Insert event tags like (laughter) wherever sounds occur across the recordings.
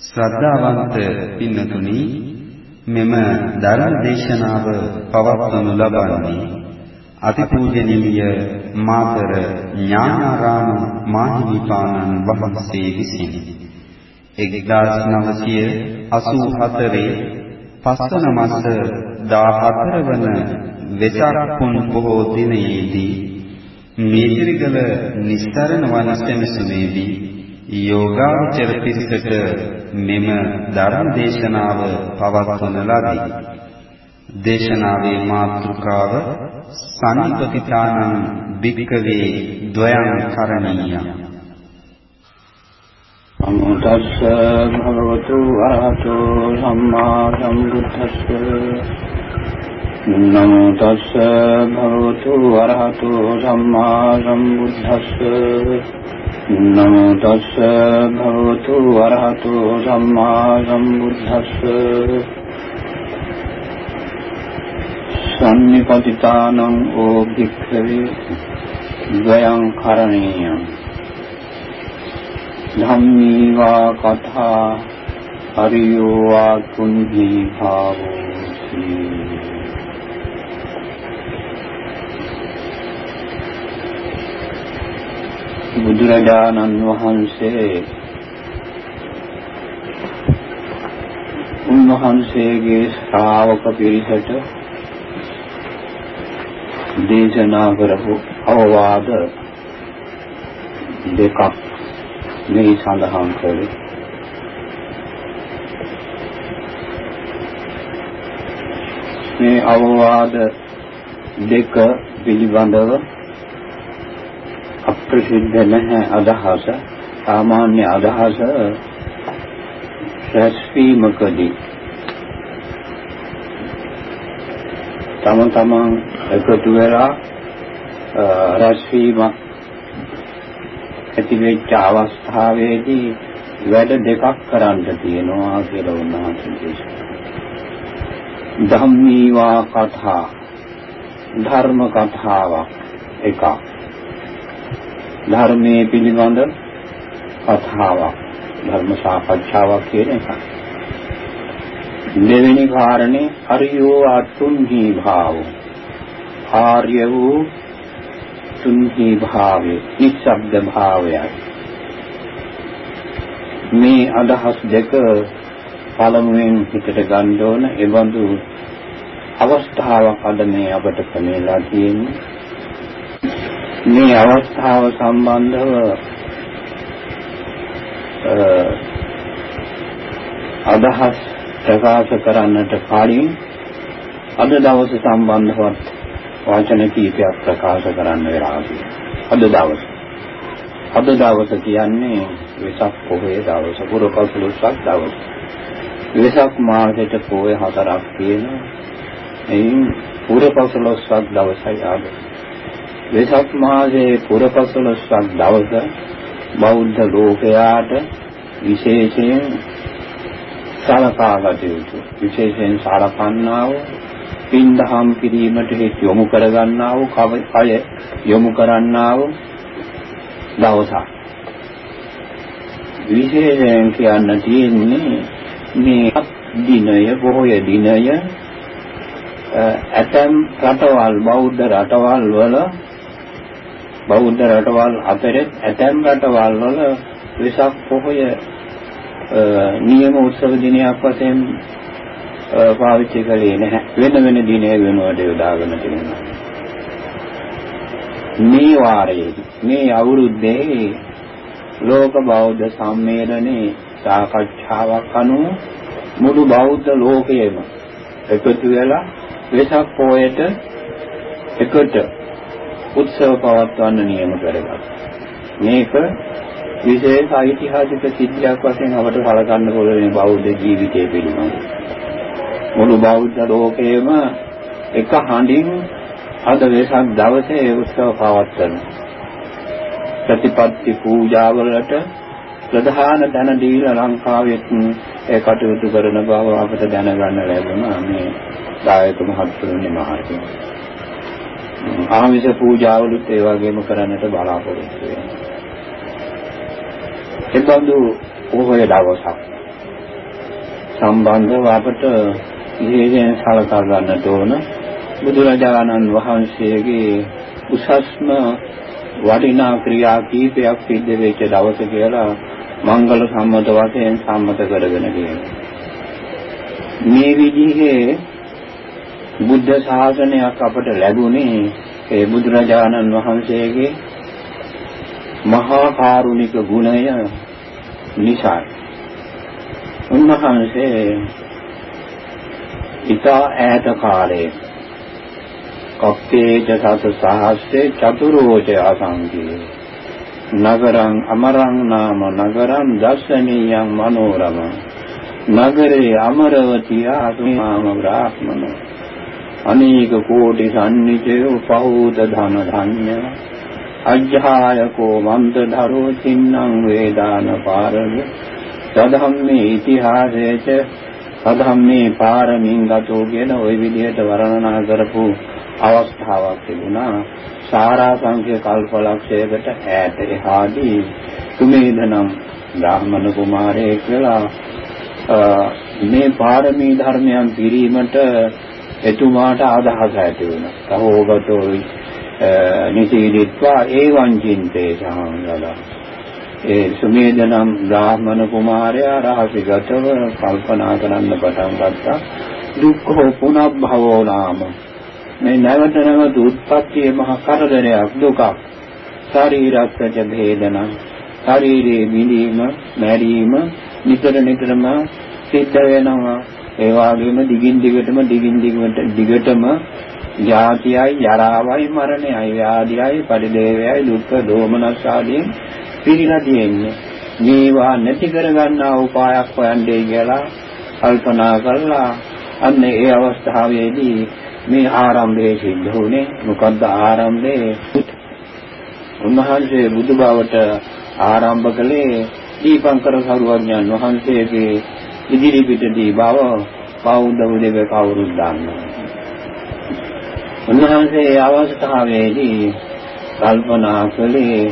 ශ්‍රද්ධාවන්ත පින්නතුනි මෙම ධර්ම දේශනාව පවත්වනු ලබන්නේ අතිපූජනීය මාතර ඥානාරාම මාහිමිපාණන් වහන්සේ විසින්. 1984 පස්වන මාස 14 වන වෙසක් පුන් බොහෝ දිනයේදී මේතිරිගල නිස්තරණ වන සෙනසුනේදී යෝගාචර පිරිසට මෙම ධර්ම දේශනාව පවත්වන ලදී. දේශනාවේ මාතෘකාව සනිපතිතානං භික්කවේ ද්වයං කරණීය. නමෝ තස්ස භගවතු වරහතෝ සම්මා සම්බුද්දස්ස නමෝ තස්ස භගවතු වරහතෝ සම්මා සම්බුද්දස්ස නමෝ තස්ස භගවතු වරහතෝ සම්මා සම්බුද්දස්ස. සම්නිපතිතානං ඕ භික්ඛවේ ද්වයං කරණීයං. ධම්මී වා කථා හරියෝ වා කුඤ්ජී භාවෝ බුදුරජාණන් වහන්සේ උන්වහන්සේගේ ශ්‍රාවක පිරිසට දේශනා කරපු අවවාද දෙකක් මේ සඳහන් කරේ. මේ අවවාද දෙක පිළිබඳව අප්‍රසිද්ධ නැහැ අදහස. සාමාන්‍ය අදහස රැස්වීමකදී. තම තමන් එකතු වෙලා රැස්වීම ඇති වෙච්ච අවස්ථාවේදී වැඩ දෙකක් කරන්න තියෙනවා කියලා උන්වහන්සේ දේශනා ධම්මීවා කතා ධර්ම කතාවක් එකක්. ධර්මයේ පිළිබඳ කතාවක් ධර්ම සාකච්ඡාවක් කියන එක. දෙවෙනි කාරණේ අරියෝ අතුන්හි භාව. ආර්ය වූ තුන්හි භාවයේ නිස්සබ්ද භාවයයි. මේ අදහස් දෙක පළමුවෙන් හිතට ගන්න ඕන එබඳු අවස්ථාවක් අද මේ අපට පෙනෙලා තියෙන්නේ මේ අවස්ථාව සම්බන්ධව අදහස් ප්‍රකාශ කරන්නට කලින් අද දවස සම්බන්ධවත් වචන කීපයක් ප්‍රකාශ කරන්න වෙලා අද දවස. අද දවස කියන්නේ වෙසක් පොහොය දවස, පුරපසළොස්වක දවස. වෙසක් මාසෙට පොහොය හතරක් තියෙනවා. එයින් පුරපසළොස්වක දවසයි ආද. වෙසක් මාසයේ පුරපසළොස්වක දවස බෞද්ධ ලෝකයාට විශේෂයෙන් සලකා ගත යුතු විශේෂයෙන් සලකන්නා වූ පින්දහම් කිරීමට හේතු යොමු කරගන්නා වූ කය යොමු කරන්නා වූ දවසක්. විශේෂයෙන් කියන්න තියෙන්නේ මේ දිනය බොහෝ දිනය ඇතම් රටවල් බෞද්ධ රටවල් වල බෞද්ධ රටවල් අතරේ ඇතැම් රටවල් වල වෙසක් පොහොය නියම උත්සව දිනයක් වශයෙන් පාවිච්චි කළේ නැහැ. වෙන වෙන දිනය වෙනුවට යොදාගෙන තිබෙනවා. මේ වාරයේ මේ අවුරුද්දේ ලෝක බෞද්ධ සම්මේලනයේ සාකච්ඡාවක් අනුව මුළු බෞද්ධ ලෝකයේම එකතු වෙලා වෙසක් පොයට එකට උත්සව පවත්වන්න නියම කරගත්තා. මේක විශේෂ ඓතිහාසික සිද්ධියක් වශයෙන් අපට සැලකන්න පුළුවන් බෞද්ධ ජීවිතය පිළිබඳව. මුළු බෞද්ධ ලෝකයේම එක හඬින් අද වෙසක් දවසේ ඒ උත්සව පවත්වන ප්‍රතිපත්ති පූජාවලට ප්‍රධාන දැන දීලා ලංකාවෙත් ඒ කටයුතු කරන බව අපට දැනගන්න ලැබුණා මේ දායක මහත්තුරුනි මහත්මයා. ආමිෂ පූජාවලුත් ඒ වගේම කරන්නට බලාපොරොත්තු වෙනවා. එබඳු පොහොය දවසක් සම්බන්ධව අපට විශේෂයෙන් සලකා ගන්නට ඕන බුදුරජාණන් වහන්සේගේ උසස්ම වටිනා ක්‍රියා කීපයක් සිද්ධ වෙච්ච දවස කියලා මංගල සම්මත වශයෙන් සම්මත කරගෙන කියනවා. මේ විදිහේ බුද්ධ ශාසනයක් අපට ලැබුණේ ඒ බුදුරජාණන් වහන්සේගේ මහා කාරුණික ගුණය නිසා. උන්වහන්සේ ඊට ඈත කාලයේ කප්පේච සත සහස්සේ චතුරෝච අසංකේ නගරං අමරං නාම නගරං දස්සනීයං මනෝරම නගරේ අමරවතිය අසුමාම බ්‍රාහ්මනෝ අනේක කෝටි සම්නිචයෝ පහූත ධන ධඤ්ඤ අජ්ජායකෝ මන්ත ධරෝ තින්නම් වේදාන පාරග සදහම්මේ ඉතිහාසයේච සදහම්මේ පාරමින් ගතෝ කියන ওই විදිහට වර්ණනා කරපු අවස්ථාවක් තිබුණා. සාරාංශික කල්පලක්ෂයකට ඈත එහාදී සුමේධනම් බ්‍රාහ්මණ කුමාරයෙක් කියලා මේ පාරමී ධර්මයන් පිරීමට එතුමාට අදහස ඇති වුණා. සහෝගතෝ නිසීදිත්වා ඒවං චින්තේ සහංගලා. ඒ සුමේධනම් බ්‍රාහ්මණ කුමාරයා රහසිගතව කල්පනා කරන්න පටන් ගත්තා. දුක්ඛෝ පුනබ්භවෝ නාම මේ නැවත නැවත උත්පත්තියේ මහ කරදරයක් දුකක් ශරීරස්ස භේදන ශරීරයේ විඳීම මැරීම නිතර නිතරම සිද්ධ වෙනවා ඒ වගේම දිගින් දිගටම දිගින් දිගට දිගටම ජාතියයි ජරාවයි මරණයයි ව්‍යාධියයි පරිදේවයයි දුක්ඛ දෝමනස් ආදී පිළිලා තියෙන්නේ මේවා නැති කරගන්නා උපායක් හොයන්නේ කියලා කල්පනා කළා. අන්න ඒ අවස්ථාවේදී මේ ආරම්භයේ සිද්ධ වුණේ. මොකද්ද ආරම්භයේ? උන්වහන්සේ බුදු බවට ආරම්භ කළේ දීපංකර සරුවඥන් වහන්සේගේ ඉදිරි පිටදී බව බෞද්ධ උදේක කවුරුත් දන්නවා. උන්වහන්සේ අවස්ථාවේදී කල්පනා කළේ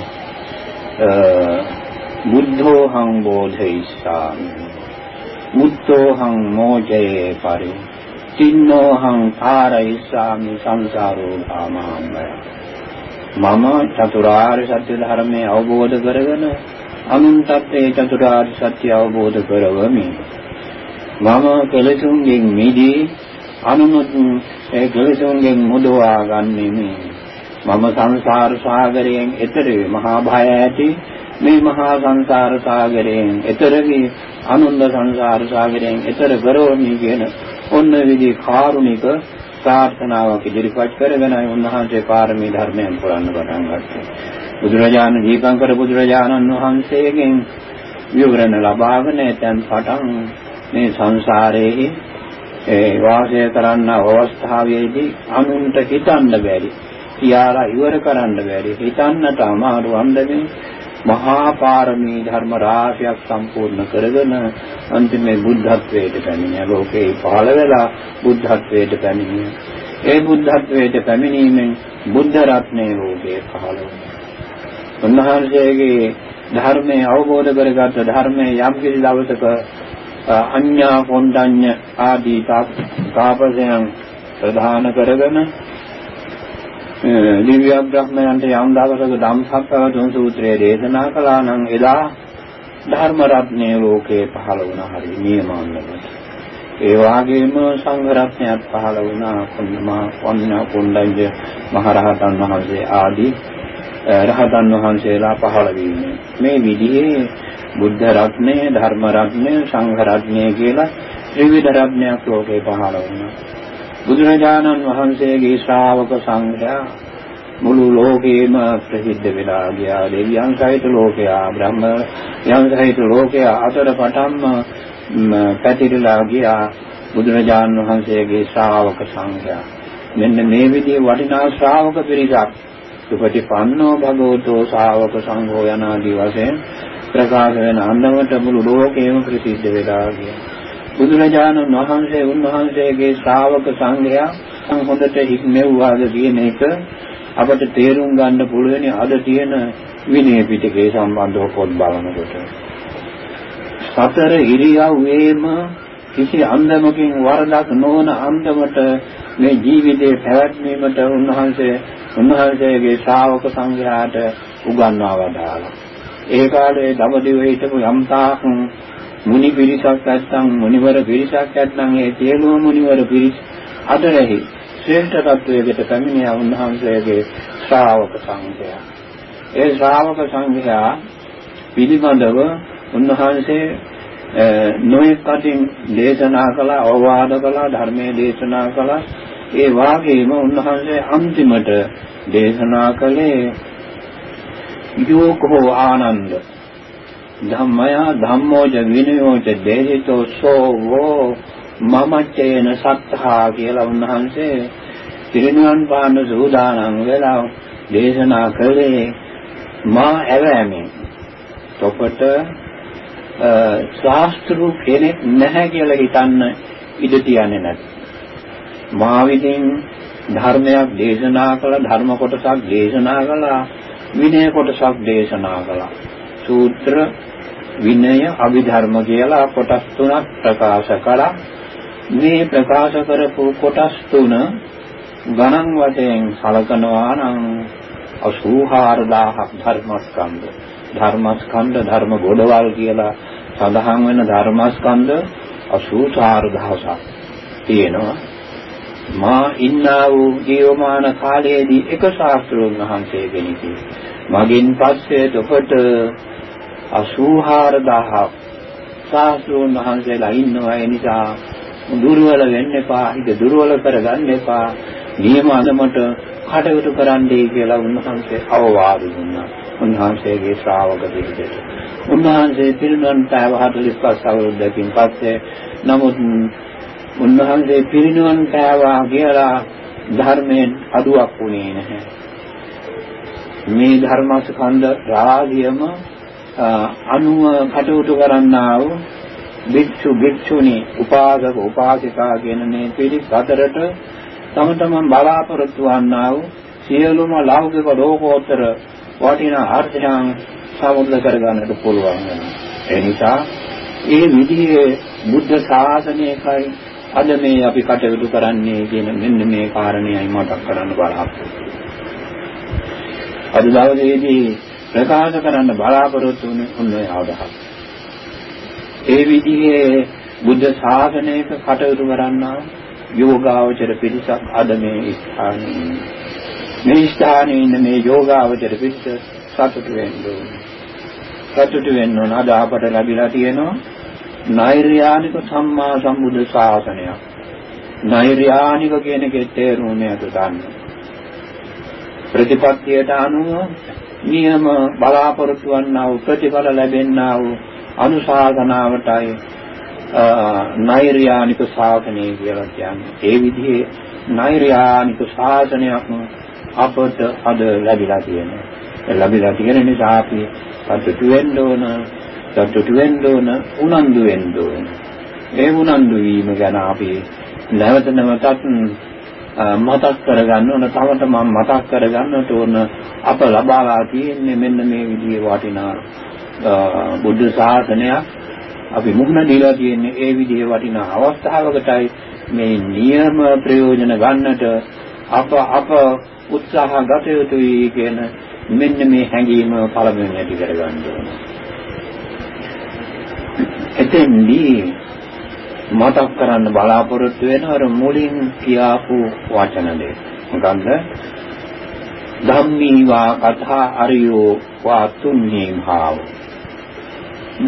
බුද්ධෝහං බෝධිසාමි මුත්තෝහං මෝජයේ පරි තින්නෝහං කාරයිසාමි සංසාරෝ භාමහම්බය මම චතුරාර්ය සත්‍ය ධර්මයේ අවබෝධ කරගෙන අනුන්ටත් ඒ චතුරාර්ය සත්‍ය අවබෝධ කරවමි මම කෙලෙසුන්ගෙන් මිදී අනුමුත් ඒ කෙලෙසුන්ගෙන් මුදවා ගන්නෙමි මම සංසාර සාගරයෙන් එතර මහා භය ඇති මේ මහා සංසාර සාගරයෙන් එතර වී අනුන්ද සංසාර සාගරයෙන් එතර කරවමි කියන ඔන්න විදිහේ කාරුණික ප්‍රාර්ථනාවක් ඉදිරිපත් කරගෙනයි උන්වහන්සේ පාරමී ධර්මයන් පුරන්න පටන් ගත්තේ. බුදුරජාණන් දීපංකර බුදුරජාණන් වහන්සේගෙන් විවරණ ලබාගෙන එතෙන් පටන් මේ සංසාරයේ ඒ වාසය කරන්න අවස්ථාවේදී අනුන්ට හිතන්න බැරි. කියාලා ඉවර කරන්න බැරි. හිතන්නට අමාරු අන්දමින් මහා පාරමී ධර්ම රාශියක් සම්පූර්ණ කරගෙන අන්තිමේ බුද්ධත්වයට පැමිණියා. ලෝකේ පහළ වෙලා බුද්ධත්වයට පැමිණියා. ඒ බුද්ධත්වයට පැමිණීමෙන් බුද්ධ රත්නයේ ලෝකේ පහළ වුණා. උන්වහන්සේගේ ධර්මයේ අවබෝධ කරගත් ධර්මයේ යම් කිසි දවසක අඤ්ඤා කොණ්ඩඤ්ඤ ආදී තාපසයන් ප්‍රධාන කරගෙන දිව්‍ය බ්‍රහ්මයන්ට යම් දවසක ධම්සක්කවතුන් සූත්‍රය දේශනා කළා නම් එදා ධර්ම රත්නයේ ලෝකේ පහළ වුණා හරි නියමාන්නකට. ඒ වගේම සංඝ රත්නයත් පහළ වුණා කොන්නමා වන්නා කොණ්ඩඤ්ඤ මහරහතන් වහන්සේ ආදී රහතන් වහන්සේලා පහළ වීමේ මේ විදිහේ බුද්ධ රත්නය ධර්ම රත්නය සංඝ රත්නය කියලා ත්‍රිවිධ රත්නයක් ලෝකේ පහළ වුණා. බුදුරජාණන් වහන්සේගේ ශ්‍රාවක සංඝයා මුළු ලෝකෙම ප්‍රසිද්ධ වෙලා ගියා දෙවියන් සහිත ලෝකයා බ්‍රහ්මයන් සහිත ලෝකයා අතර පටන්ම පැතිරලා ගියා බුදුරජාණන් වහන්සේගේ ශ්‍රාවක සංඝයා මෙන්න මේ විදිහේ වටිනා ශ්‍රාවක පිරිසක් සුපටිපන්නෝ භගවතෝ ශ්‍රාවක සංඝෝ යනාදී වශයෙන් ප්‍රකාශ වෙන අන්දමට මුළු ලෝකෙම ප්‍රසිද්ධ වෙලා ගියා. බුදුරජාණන් වහන්සේ උන්වහන්සේගේ ශ්‍රාවක සංඝයා හොඳට හික්මෙව්වාද කියන එක අපට තේරුම් ගන්න පුළුවන්. අද තියෙන විනය පිටකේ සම්බන්ධව පොත් බලනකොට. සතර ඉරියව්වේම කිසි අන්දමකින් වරදක් නොවන අන්දමට මේ ජීවිතේ පැවැත්වීමට උන්වහන්සේ උන්වහන්සේගේ ශ්‍රාවක සංඝයාට උගන්වා වදාළා. ඒ කාලේ දඹදිව හිටපු යම්තාක් මුනි පිරිසක් නැත්නම් මුනිවර පිරිසක් නැත්නම් ඒ සියලුම මුනිවර පිරිස් අතරෙහි ශ්‍රේෂ්ඨ තත්වයකට පැමිණියා උන්වහන්සේගේ ශ්‍රාවක සංඝයා. ඒ ශ්‍රාවක සංඝයා පිළිබඳව උන්වහන්සේ නොයෙක් අතින් දේශනා කළා අවවාද කළා ධර්මයේ දේශනා කළා ඒ වාගේම උන්වහන්සේ අන්තිමට දේශනා කළේ යෝකෝ ආනන්ද. ධම්මය ධම්මෝජ විනයෝජ දේහිතෝ සෝවෝ මමච්චේන සත්තා කියලා උන්වහන්සේ පිරිනුවන් පාන සූදානම් වෙලා දේශනා කළේ මා ඇවෑමෙන්. තොපට ශාස්ත්‍රු කෙනෙක් නැහැ කියලා හිතන්න ඉඩ තියන්නේ නැති. මා විදින් ධර්මයක් දේශනා කළ ධර්ම කොටසක් දේශනා කළා. විනය කොටසක් දේශනා කළා. සූත්‍ර විනය අභිධර්ම කියලා කොටස් තුනක් ප්‍රකාශ කළා. මේ ප්‍රකාශ කරපු කොටස් තුන ගණන් වශයෙන් සලකනවා නම් 84000ක් ධර්මස්කන්ධ ධර්මස්කන්ධ ධර්ම ගොඩවල් කියලා සඳහන් වෙන ධර්මස්කන්ධ 84000ක් තියෙනවා මා ඉන්නා වූ ජීවමාන කාලයේදී එක ශාස්ත්‍රඥ වහන්සේ කෙනෙකි මගින් පස්සේ තොපට 84000ක් ශාස්ත්‍රඥ වහන්සේලා ඉන්නවා ඒ නිසා දුර්වල වෙන්න එපා හිත දුර්වල කරගන්න එපා නියම අදමට කටයුතු කරන්නයි කියලා උන්වහන්සේ අවවාද දුන්නා. උන්වහන්සේගේ ශ්‍රාවක පිරිසට. උන්වහන්සේ පිරිනවන් පෑව 45 අවුරුද්දකින් පස්සේ නමුත් උන්වහන්සේ පිරිනවන් පෑවා කියලා ධර්මයෙන් අඩුවක් වුණේ නැහැ. මේ ධර්මස්කන්ධ රාගියම අනුව කටයුතු කරන්නා වූ භික්ෂු භික්ෂුණී උපාසක උපාසිකා කියන මේ පිරිස් අතරට තම තමන් බලාපොරොත්තු වන්නා වූ සියලුම ලෞකික ලෝකෝත්තර වටිනා අර්ථයන් සමුද්ද කරගන්නට පුළුවන් වෙනවා. ඒ නිසා ඒ විදිහේ බුද්ධ ශාසනයකයි අද මේ අපි කටයුතු කරන්නේ කියන මෙන්න මේ කාරණේයි මතක් කරන්න බලාපොරොත්තු අද දවසේදී ප්‍රකාශ කරන්න බලාපොරොත්තු වුණේ අදහස්. ඒ විදිහේ බුද්ධ ශාසනයක කටයුතු කරන්නා යෝගාවචර පිරිසක් අද මේ ස්ථානයේ මේ ස්ථානයේ ඉන්න මේ යෝගාවචර පිරිස සතුටු වෙන්න ඕනේ. සතුටු වෙන්න ඕන අද අපට ලැබිලා තියෙනවා නෛර්යානික සම්මා සම්බුද්ධ ශාසනයක්. නෛර්යානික කියන එකේ තේරුම මේක ගන්න. ප්‍රතිපත්තියට අනුව නියම බලාපොරොත්තු වන්නා වූ ප්‍රතිඵල ලැබෙන්නා වූ අනුශාසනාවටයි නෛර්යානික ශාසනය කියලා කියන්නේ. ඒ විදිහේ නෛර්යානික ශාසනයක් අපට අද ලැබිලා තියෙනවා. ලැබිලා තියෙන නිසා අපි සතුටු වෙන්න ඕන, සතුටු වෙන්න ඕන, උනන්දු වෙන්න ඕන. ඒ උනන්දු වීම ගැන අපි නැවත නැවතත් මතක් කරගන්න ඕන තව තමන් මතක් කරගන්නට ඕන අප ලබාලා තියෙන්නේ මෙන්න මේ විදිහේ වටිනා බුද්ධ ශාසනයක් අපි මුහුණ දීලා තියෙන්නේ ඒ විදිහේ වටිනා අවස්ථාවකටයි මේ නියම ප්‍රයෝජන ගන්නට අප අප උත්සාහ ගත යුතුයි කියන මෙන්න මේ හැඟීම පළමුවෙන් ඇති කරගන්න ඕන. එතෙන්දී මතක් කරන්න බලාපොරොත්තු වෙන අර මුලින් කියාපු වචන දෙක. මොකන්ද? ධම්මීවා කතා අරියෝ වා තුන්නී භාව.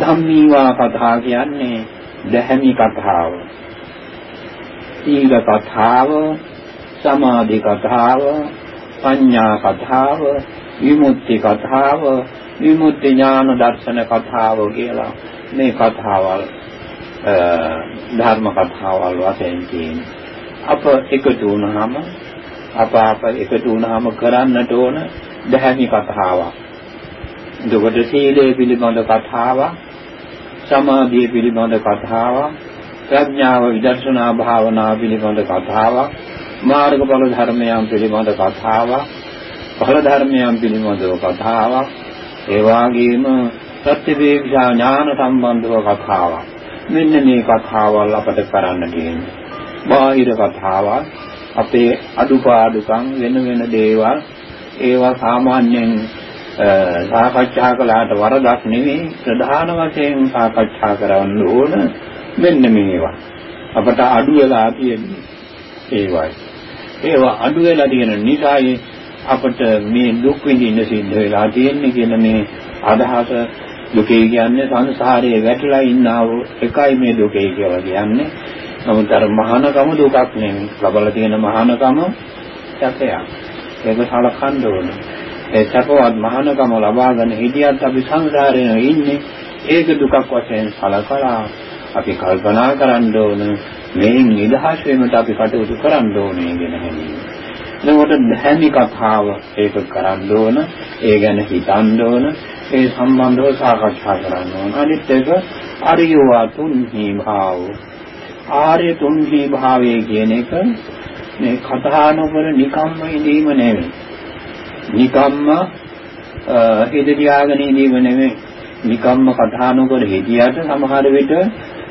ධම්මීවා කතා කියන්නේ දැහැමි කතාව. සීල කතාව, සමාධි කතාව, පඤ්ඤා කතාව, විමුක්ති කතාව, විමුක්ති ඥාන දර්ශන කතාව කියලා මේ කතාවල් ධර්ම කතාවල් වශයෙන් තියෙන. අප එකතු වුණාම අප අප එකතු වුණාම කරන්නට ඕන දැහැමි කතාවක්. එතකොට සීලය පිළිබඳ කතාවක්, සමාධිය පිළිබඳ කතාවක්, ප්‍රඥාව විදර්ශනා භාවනා පිළිබඳ කතාවක්, මාර්ගඵල ධර්මයන් පිළිබඳ කතාවක්, ඵල ධර්මයන් පිළිබඳව කතාවක්, ඒ වගේම ප්‍රතිවේක්ෂා ඥාන සම්බන්ධව කතාවක්. මෙන්න මේ කතාවල් අපට කරන්න තියෙන්නේ. බාහිර කතාවල් අපේ අඩුපාඩුකම් වෙන වෙන දේවල් ඒවා සාමාන්‍යයෙන් සාකච්ඡා කළාට වරදක් නෙවෙයි ප්‍රධාන වශයෙන් සාකච්ඡා කරන්න ඕන මෙන්න මේවා. අපට අඩු වෙලා තියෙන්නේ ඒවයි. ඒවා අඩු වෙලා තියෙන නිසායි අපට මේ දුක් විඳින්න සිද්ධ වෙලා තියෙන්නේ කියන මේ අදහස දුකේ කියන්නේ සංසාරයේ වැටලා ඉන්නා වූ එකයි මේ දුකේ කියලා කියන්නේ. නමුත් අර මහානකම දුකක් නෙමෙයි. ලබලා තියෙන මහානකම සැපයක්. ඒක සලකන්න ඕනේ. ඒ සැපවත් මහානකම ලබාගෙන හිටියත් අපි සංසාරේ ඉන්නේ ඒක දුකක් වශයෙන් සලකලා අපි කල්පනා කරන්න ඕන මේන් නිදහස් වීමට අපි කටයුතු කරන්න ඕනේ කියන හැඟීම. එතකොට දැහැමි කතාව ඒක කරන්න ඕන, ඒ ගැන හිතන්න ඕන, ඒ සම්බන්ධව සාකච්ඡා කරන්න ඕන. අනිත් එක අරියවා තුන්හි භාව. ආර්ය තුන්හි භාවයේ කියන එක මේ කතා නොකර නිකම්ම ඉඳීම නෙවෙයි. නිකම්ම හිත තියාගෙන ඉඳීම නෙවෙයි. නිකම්ම කතා නොකර හිටියට සමහර විට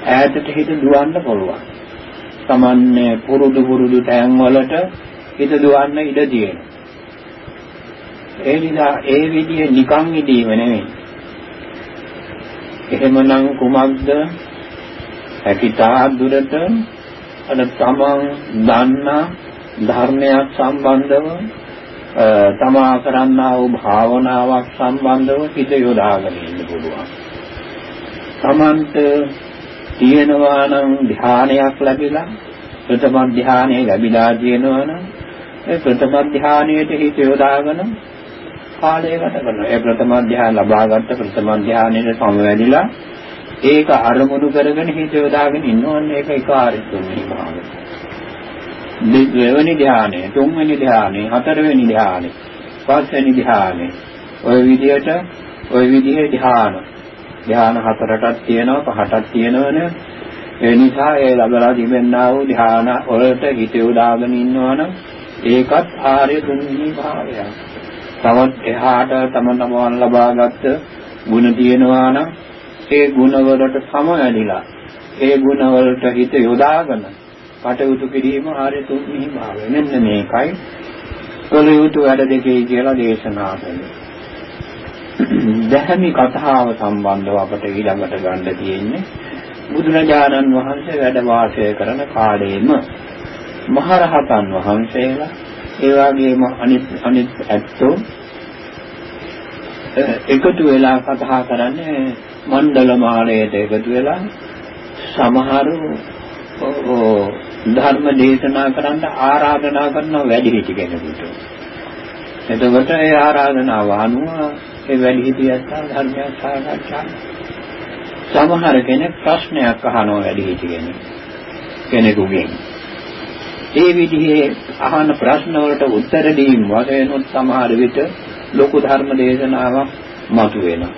ඈතට හිත දුවන්න පුළුවන්. Tamanne පුරුදු පුරුදු තැන් වලට හිත දුවන්න ඉඩ තියෙනවා. ඒ නිසා ඒ විදිය නිකන් ඉදීම නෙමෙයි. එහෙමනම් කුමක්ද? හැකිතා දුරට අර තමන් දන්නා ධර්මයක් සම්බන්ධව තමා කරන්නා වූ භාවනාවක් සම්බන්ධව හිත යොදාගෙන ඉන්න පුළුවන්. තමන්ට තියෙනවා නම් ධානයක් ලැබිලා ප්‍රථම ධානය ලැබිලා තියෙනවා නම් ඒ ප්‍රථම ධානයේට හිත යොදාගෙන කාලය ගත කරනවා. ඒ ප්‍රථම ධානය ලබාගත්ත ප්‍රථම ධානයේ සමවැදිලා ඒක අරමුණු කරගෙන හිත යොදාගෙන ඉන්නවන්නේ ඒක එක ආරිතුන්නේ භාවය. දෙවෙනි ධානය, තුන්වෙනි ධානය, හතරවෙනි ධානය, පස්වෙනි ධානය. ওই විදිහට ওই විදිහේ ධාන. ධාන හතරටක් තියෙනවා, පහටක් තියෙනවනේ. ඒ නිසා ඒ ලබලා තිබෙනා වූ ධාන වලට හිත යොදාගෙන ඉන්නවනම් ඒකත් ආර්ය තුන්වෙනි භාවයක්. තවත් එහාට තම තමන් ලබාගත් ಗುಣ තියෙනවා නම් ඒ ಗುಣ වලට සමවැදිලා ඒ ಗುಣ වලට හිත යොදාගෙන කටයුතු කිරීම ආර්ය තුන්වෙනි භාවය. මෙන්න මේකයි කලයුතු වැඩ දෙකේ කියලා දේශනා කළේ. දැහැමි කතාව සම්බන්ධව අපට ඊළඟට ගන්න තියෙන්නේ බුදුරජාණන් වහන්සේ වැඩ වාසය කරන කාලයේම මහරහතන් වහන්සේලා ඒ වගේම අනිත් අනිත් ඇත්තෝ එකතු වෙලා කතා කරන්නේ මණ්ඩල මාලයට එකතු වෙලා සමහරු ධර්ම දේශනා කරන්න ආරාධනා කරන වැඩිහිටි කෙනෙකුට. එතකොට ඒ ආරාධනාව අනුව ඒ වැඩිහිටියත් ධර්මයක් සාකච්ඡා සමහර කෙනෙක් ප්‍රශ්නයක් අහනවා වැඩිහිටි කෙනෙක් කෙනෙකුගෙන්. ඒ විදිහේ අහන ප්‍රශ්න වලට උත්තර දීම වශයෙන් සමහර විට ලොකු ධර්ම දේශනාවක් මතුවෙනවා.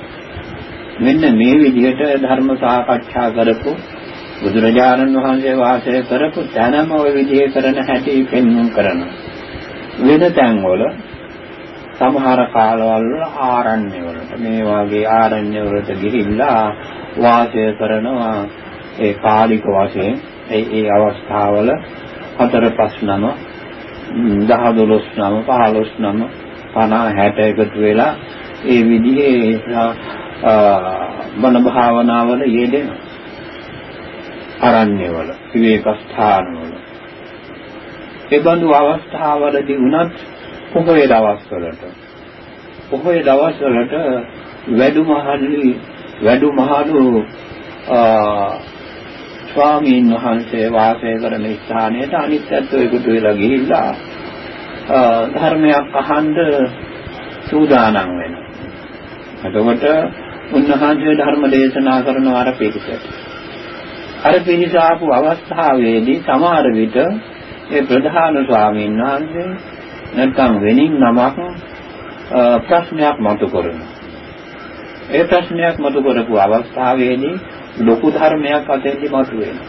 මෙන්න මේ විදිහට ධර්ම සාකච්ඡා කරපු බුදුරජාණන් වහන්සේ වාසය කරපු තැනම ওই විදිහේ කරන හැටි පෙන්වුම් කරනවා. වෙන තැන්වල සමහර කාලවල ආරණ්‍ය වලට මේ වගේ ආරණ්‍ය වලට ගිහිල්ලා වාසය කරනවා ඒ කාලික වශයෙන් ඒ ඒ අවස්ථාවල හතර පස් නම 10 12 නම 15 නම 50 60 එකතු වෙලා ඒ විදිහේ බණ භාවනාවල යෙදෙන අරණ්‍යවල විවේක ස්ථානවල ඒ බඳු අවස්ථාවලදී වුණත් පොහොය දවස්වලට පොහොය දවස්වලට වැඩුමහල්ලි වැඩුමහලු ස්වාමීන් වහන්සේ වාසය කරන ස්ථානයට අනිත්‍යත්ව එකතු වෙලා ගිහිල්ලා ධර්මයක් අහන්න සූදානම් වෙනවා. එතකොට උන්වහන්සේ ධර්ම දේශනා කරන අර පිළිසෙට. අර පිළිස ආපු අවස්ථාවේදී සමහර විට ඒ ප්‍රධාන ස්වාමීන් වහන්සේ නැත්නම් වෙනින් නමක් ප්‍රශ්නයක් මතු කරනවා. ඒ ප්‍රශ්නයක් මතු කරපු අවස්ථාවේදී ලොකු ධර්මයක් අතෙන්දි මතුවෙනවා.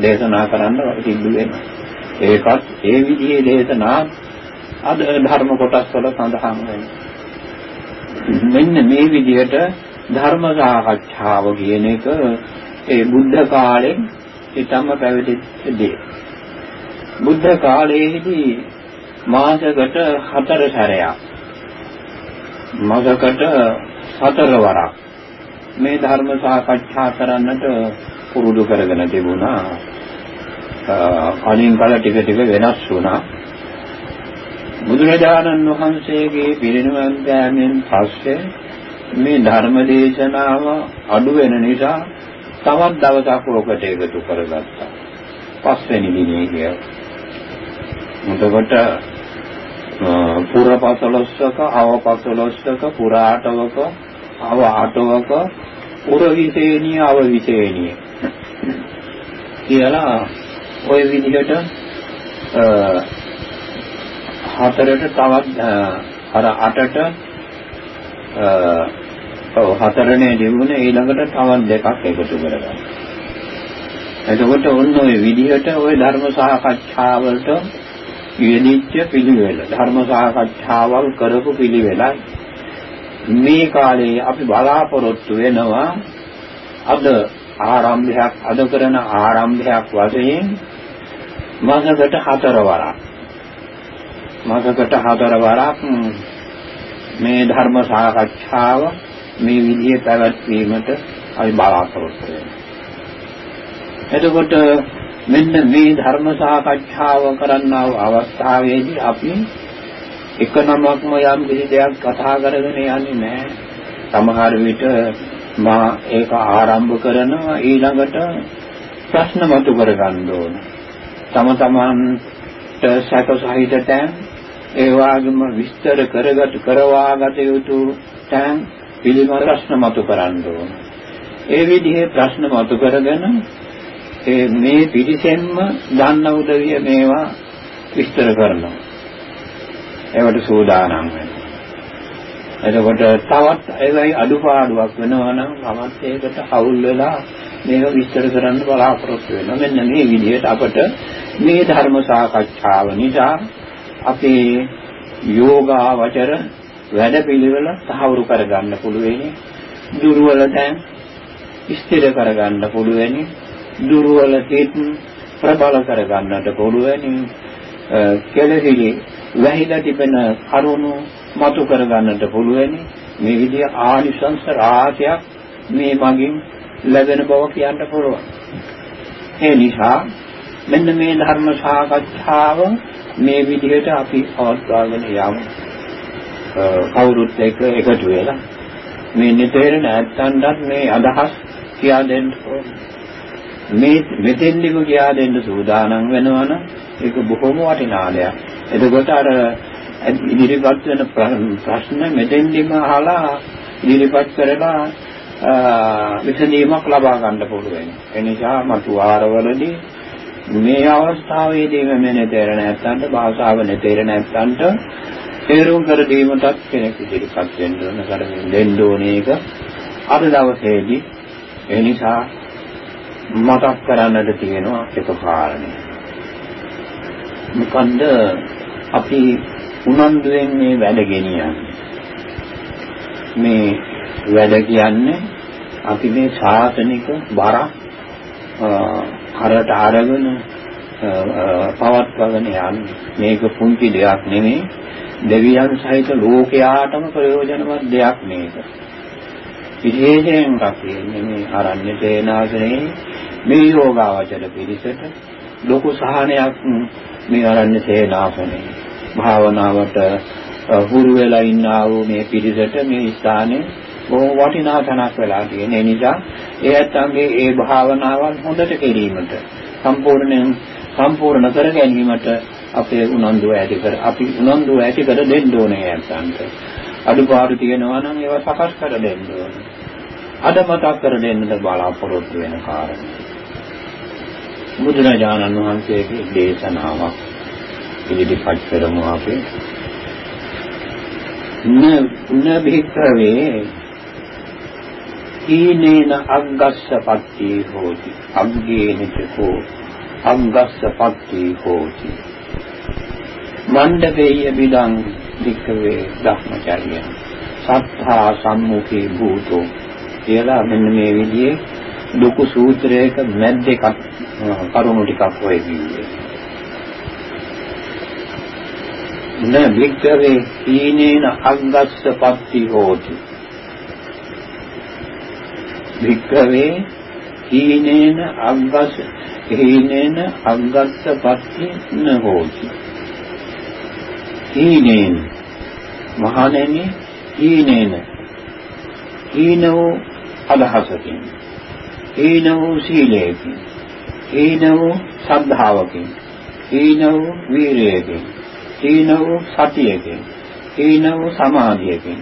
දේශනා කරන්න සිද්ධ වෙනවා. ඒකත් ඒ විදිහේ දේශනා අද ධර්ම කොටස් වල සඳහන් වෙනවා. මෙන්න මේ විදිහට ධර්ම සාකච්ඡාව කියන එක ඒ බුද්ධ කාලෙන් ඊටම පැවිදිච්ච දේ. බුද්ධ කාලයේදී මාසකට හතර සැරයක් මාසකට හතර වරක් මේ ධර්ම සාකච්ඡා කරන්නට පුරුදු කරගෙන තිබුණා. කලින් කල ටික ටික වෙනස් වුණා. බුදුරජාණන් වහන්සේගේ පිරිනිවන් පෑමෙන් පස්සේ මේ ධර්ම දේශනාව අඩු වෙන නිසා තවත් දවසක් ඔකට එකතු කරගත්තා. පස්වෙනි දිනේ කියලා. එතකොට පුරපසලොස්සක අවපසලොස්සක පුරාටවක අව ආටවක උර විශේණිය අව විශේණිය කියලා ওই විදිහට හතරට තවත් අර අටට ඔව් හතරනේ දිනුනේ ඊළඟට තවත් දෙකක් එකතු කරගන්න. එතකොට ඔන්න ඔය විදිහට ඔය ධර්ම සාකච්ඡාවලට යෙදිච්ච පිළිවෙල ධර්ම සාකච්ඡාවල් කරපු පිළිවෙලයි මේ කාලේ අපි බලාපොරොත්තු වෙනවා අද ආරම්භයක් අද කරන ආරම්භයක් වශයෙන් මාසකට හතර වරක් මාසකට හතර වරක් මේ ධර්ම සාකච්ඡාව මේ විදිහේ පැවැත්වීමට අපි බලාපොරොත්තු වෙනවා. එතකොට මෙන්න මේ ධර්ම සාකච්ඡාව කරන්නා වූ අවස්ථාවේදී අපි එක නමක්ම යම් කිසි දෙයක් කතා කරගෙන යන්නේ නැහැ. සමහර විට මා ඒක ආරම්භ කරනවා ඊළඟට ප්‍රශ්න මතු කර ගන්න ඕන. තම තමන්ට සැක සහිත තැන් ඒ වගේම විස්තර කරගත් කරවාගත යුතු තැන් පිළිබඳ ප්‍රශ්න මතු කරන්න ඕන. ඒ විදිහේ ප්‍රශ්න මතු කරගෙන ඒ මේ පිටිසෙන්ම දන්න උදවිය මේවා විස්තර කරනවා. ඒවට සූදානම් වෙනවා. එතකොට තවත් ඒවයි අඩුපාඩුවක් වෙනවා නම් මමත් ඒකට අවුල් වෙලා මේක විස්තර කරන්න බලාපොරොත්තු වෙනවා. මෙන්න මේ විදිහට අපට මේ ධර්ම සාකච්ඡාව නිසා අපේ යෝගාවචර වැඩපිළිවෙල තහවුරු කරගන්න පුළුවෙනි. දුර්වල තැන් ස්ථිර කරගන්න පුළුවෙනි. දුර්වල තෙත් ප්‍රබල කරගන්නට පුළුවෙනි. කෙලෙහිලි වැහිලා තිබෙන කරුණු මතු කරගන්නට පුළුවෙනි. මේ විදිහ ආනිසංස රාශියක් මේ මගින් ලැබෙන බව කියන්න පුළුවන්. ඒ නිසා මෙන්න මේ ධර්ම සාකච්ඡාව මේ විදිහට අපි පවත්වාගෙන යමු. කවුරුත් එක්ක එකතු වෙලා මේ නිතර නැත්තන්වත් මේ අදහස් කියා දෙන්න මේ මෙතෙන්දිම කියා දෙන්න සූදානම් වෙනවනම් ඒක බොහොම වටිනා දෙයක්. එතකොට අර ඉදිරිපත් වෙන ප්‍රශ්න මෙතෙන්දිම අහලා ඉදිරිපත් කරලා විසඳීමක් ලබා ගන්න පුළුවන්. ඒ නිසා මතු වාරවලදී මේ අවස්ථාවේදී මේ නැතර නැත්තන්ට භාෂාව නැතර නැත්තන්ට තේරුම් කර දීමටත් කෙනෙක් ඉදිරිපත් වෙන්න ඕන කරමින් දෙන්න ඕනේ එක අද දවසේදී ඒ නිසා මතක් කරන්නට තියෙනවා එක කාරණේ. මොකන්ද අපි උනන්දුවෙන් මේ වැඩ ගෙනියන්නේ. මේ වැඩ කියන්නේ අපි මේ ශාසනික බර කරට අරගෙන පවත්වාගෙන යන්නේ. මේක පුංචි දෙයක් නෙමෙයි. දෙවියන් සහිත ලෝකයාටම ප්‍රයෝජනවත් දෙයක් මේක. විශේෂයෙන් අපි මේ ආරණ්‍ය තේනාසනේ මේ යෝගාවචර පිළිසෙට ලොකු සහනයක් මේ ආරණ්‍ය තේනාසනේ භාවනාවට හුරු වෙලා ඉන්නා වූ මේ පිළිසෙට මේ ස්ථානයේ බොහෝ වටිනා තැනක් වෙලා තියෙන නිසා ඒ ඇත්තන්ගේ ඒ භාවනාවන් හොඳට කිරීමට සම්පූර්ණයෙන් සම්පූර්ණ කර ගැනීමට අපේ උනන්දුව ඇති කර අපි උනන්දුව ඇති කර දෙන්න ඕනේ ඇත්තන්ට. අඩුපාඩු තියෙනවා නම් ඒවා සකස් කර දෙන්න ඕනේ. අද මතක් කර දෙන්නද බලාපොරොත්තු වෙන කාරණා. බුදුරජාණන් වහන්සේගේ දේශනාවක් ඉදිරිපත් කරමු අපි. න න භික්ඛවේ ඊනේන අග්ගස්සපත්ති හෝති. අග්ගේනචකෝ අග්ගස්සපත්ති හෝති. මණ්ඩපේය බිදං වික්කවේ ධර්මචර්ය සත්තා සම්මුඛේ භූතෝ කියලා මෙන්න මේ විදිහේ ලොකු සූත්‍රයක මැද්දේ කරුණු ටිකක් ඔය කිව්වේ. න වික්කවේ ඊනේන අග්ගස්ස පත්ති හෝති. වික්කවේ ඊනේන අග්ගස්ස ඊනේන අග්ගස්ස පත්ති න හෝති. ඊනේන මහණෙනි ඊනේන ඊන වූ අදහසකින්. ඊන වූ සීලයකින් ඊන වූ ශ්‍රද්ධාවකින් ඊන වූ වීරියකින්. ඊන වූ සතියකින්. ඊන වූ සමාධියකින්.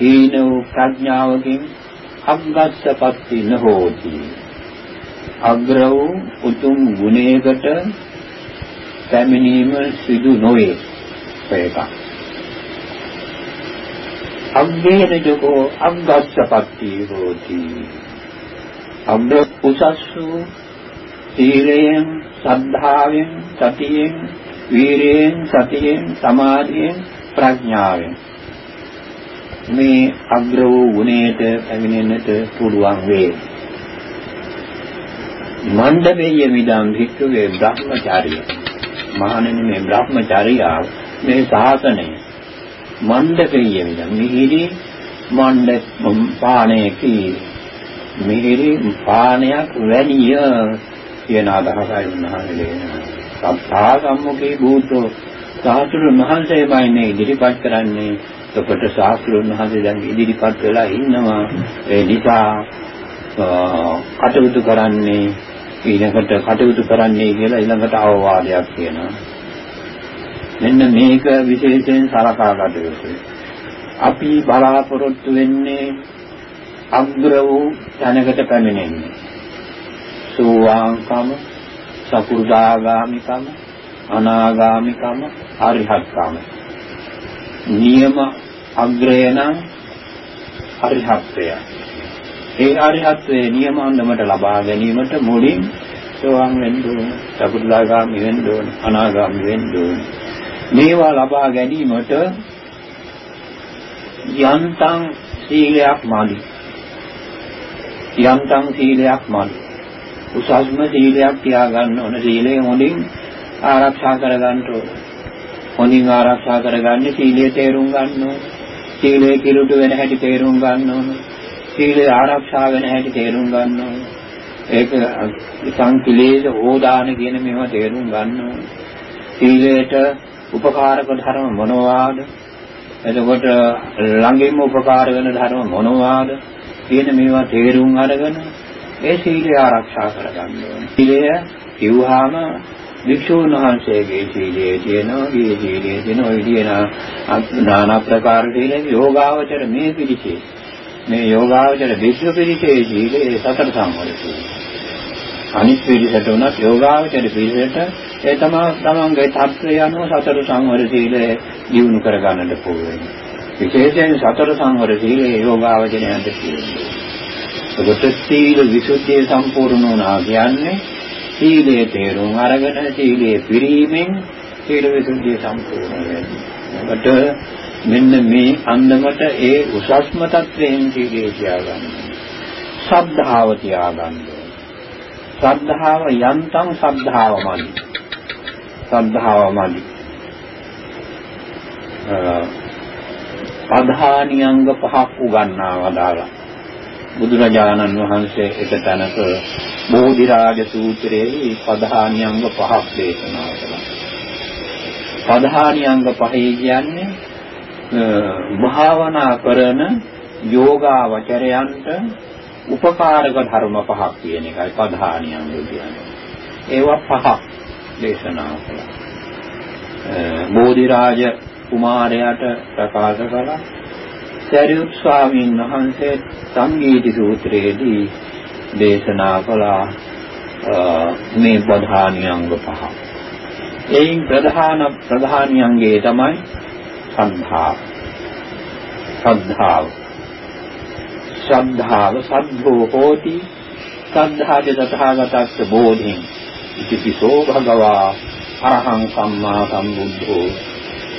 ඊන වූ ප්‍රඥාවකින්. අග්ගස්සපත්ති නොහෝති. අග්‍ර වූ උතුම් ගුණයකට පැමිණීම සිදු නොවේ. ඒක අග්ගේන ජකෝ අග්ගස්සපත්ති හෝති අග්‍ර උසස් වූ සීලයෙන් සද්ධාවෙන් සතියෙන් වීරයෙන් සතියෙන් සමාධියෙන් ප්‍රඥාවෙන් මේ අග්‍ර වූ ගුණයට පැමිණෙන්නට පුළුවන් වේ. මණ්ඩපේය මිදම් භික්ඛවේ බ්‍රහ්මචාරිය. මහණෙනි මේ බ්‍රහ්මචාරියාව මේ ශාසනය මණ්ඩපේය මිදම් මිහිරි මණ්ඩ පාණයකි මිහිරි පාණයක් වැනිය කියන අදහසයි උන්වහන්සේ දෙන්නේ. සත්තා සම්මුඛේ භූතෝ. සාස්ත්‍රුන් වහන්සේමයි මේ ඉදිරිපත් කරන්නේ. එතකොට සාස්ත්‍රුන් වහන්සේ දැන් ඉදිරිපත් වෙලා ඉන්නවා. ඒ නිසා කටයුතු කරන්නේ ඊළඟට කටයුතු කරන්නේ කියලා ඊළඟට අවවාදයක් කියනවා මෙන්න මේක විශේෂයෙන් සලකා ගත යුතුයි. අපි බලාපොරොත්තු වෙන්නේ අග්‍ර වූ තැනකට පැමිණෙන්නේ. සෝවාන්කම සකු르දාගාමිකම අනාගාමිකම අරිහත්කම. නියම අග්‍රය නම් අරිහත්ත්වය. ඒ අරිහත්ත්වයේ නියම අන්දමට ලබා ගැනීමට මුලින් සෝවාන් වෙන්න ඕන සකු르දාගාමි වෙන්න ඕන අනාගාමි වෙන්න ඕන. මේවා ලබා ගැනීමට යන්තම් සීලයක් මාලි යන්තම් සීලයක් මාලි උසස්ම සීලයක් තියාගන්න ඕන සීලය හොඳින් ආරක්ෂා කරගන්න ඕන. හොඳින් ආරක්ෂා කරගන්නේ සීලය තේරුම් ගන්න ඕන. සීලය කිලුට වෙන හැටි තේරුම් ගන්න ඕන. සීලය ආරක්ෂා වෙන හැටි තේරුම් ගන්න ඕන. ඒක සංකිලේශ ඕදාන කියන මේවා තේරුම් ගන්න ඕන. සීලයට උපකාරක ධර්ම මොනවාද? එතකොට ළඟින්ම උපකාර වෙන ධර්ම මොනවාද? කියන මේවා තේරුම් අරගෙන ඒ සීලය ආරක්ෂා කරගන්න ඕනේ. සීලය කිව්වහම වික්ෂුන් වහන්සේගේ සීලයේ තියෙනවා, ඊයේ සීලයේ තියෙනවා, ඔය කියන নানা ප්‍රකාර සීලේ යෝගාවචර මේ පිළිචේ. මේ යෝගාවචර වික්ෂු පිළිචේ සීලේ සතර සම්වර සීලය. අනිත් පිළිසට උනත් යෝගාවචර පිළිසට ඒ තමයි තමන්ගේ තත්ත්වය අනුව සතර සංවර සීලය දියුණු කරගන්නට පුළුවන්. විශේෂයෙන් සතර සංවර සීලය යෝගාවචරයන්ට තියෙනවා. එතකොට සීල විසුද්ධිය සම්පූර්ණ වුණා කියන්නේ සීලයේ තේරුම් අරගෙන සීලයේ පිරීමෙන් සීල විසුද්ධිය සම්පූර්ණ වෙනවා. එතකොට මෙන්න මේ අන්දමට ඒ උසස්ම තත්වයෙන් සීලය තියාගන්න. ශ්‍රද්ධාව තියාගන්න. ශ්‍රද්ධාව යන්තම් ශ්‍රද්ධාවමයි. ශ්‍රද්ධාවමයි. අධානියංග පහක් උගන්වා වදාලා බුදුරජාණන් වහන්සේ එක තැනක බෝධිරාජ සූත්‍රයේ පධානියංග පහක් දේශනා කළා. පධානියංග පහේ කියන්නේ භාවනා කරන යෝගාවචරයන්ට උපකාරක ධර්ම පහක් කියන එකයි පධානියංග කියන්නේ. ඒවා පහක් දේශනා කළා. බෝධිරාජ කුමාරයාට ප්‍රකාශ කළා සරියුත් ස්වාමීන් වහන්සේ සංගීති සූත්‍රයේදී දේශනා කළා මේ ප්‍රධානියංග පහ. එයින් ප්‍රධාන ප්‍රධානියංගේ තමයි සද්ධා. සද්ධාව. ශ්‍රද්ධාව සද්ධෝ හෝති සද්ධාජ තථාගතස්ස බෝධින් ඉතිපිසෝ භගවා අරහං සම්මා සම්බුද්ධෝ.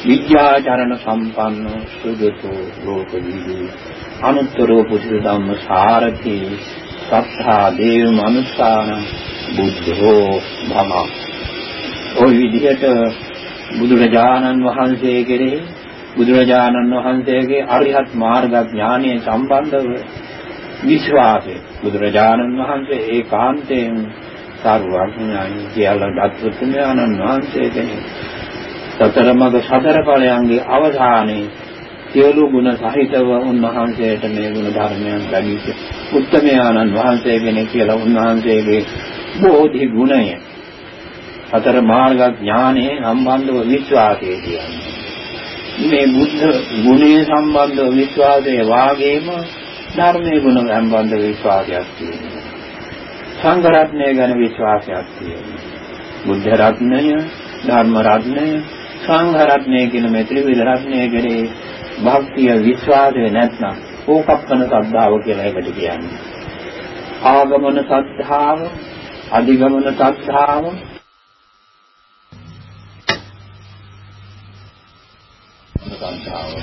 විද්‍යාචරණ සම්පන්න සුගතෝ ලෝකවිදු අනුත්තරෝ පුසිත ධම්ම සාරති සත්තා දේව මනුස්සාන බුද්ධෝ භම ওই විදිහට බුදුරජාණන් වහන්සේ කෙරෙහි බුදුරජාණන් වහන්සේගේ අරිහත් මාර්ග ඥානය සම්බන්ධව විශ්වාසය. බුදුරජාණන් වහන්සේ ඒකාන්තයෙන් සාරවත්ඥානි කියලා දත්වතුන්යන්න් වහන්සේ කෙනෙක්. සතර මඟ සතර ඵලයන්ගේ අවධානයේ සියලු ගුණ සහිතව උන්වහන්සේට මේ ගුණ ධර්මයන් ලැබීච්ච උත්තමයාණන් වහන්සේ කෙනෙක් කියලා උන්වහන්සේගේ බෝධි ගුණය. සතර මාර්ග ඥානයේ සම්බන්ධව විශ්වාසය කියන්නේ. මේ බුද්ධ ගුණයේ සම්බන්ධව විශ්වාසයේ වාගේම ධර්මයේ ගුණ සම්බන්ධ විශ්වාසයක් තියෙනවා. සංඝ රත්නය ගැන විශ්වාසයක් තියෙනවා බුද්ධ රත්නය ධර්ම රත්නය සංඝ රත්නය කියන මේ ත්‍රිවිධ රත්නය ගැන භක්තිය විශ්වාසය නැත්නම් ඕකප්පන සද්ධාව කියලා එකට කියන්නේ. ආගමන සද්ධාව, අධිගමන සද්ධාව, සද්ධාව.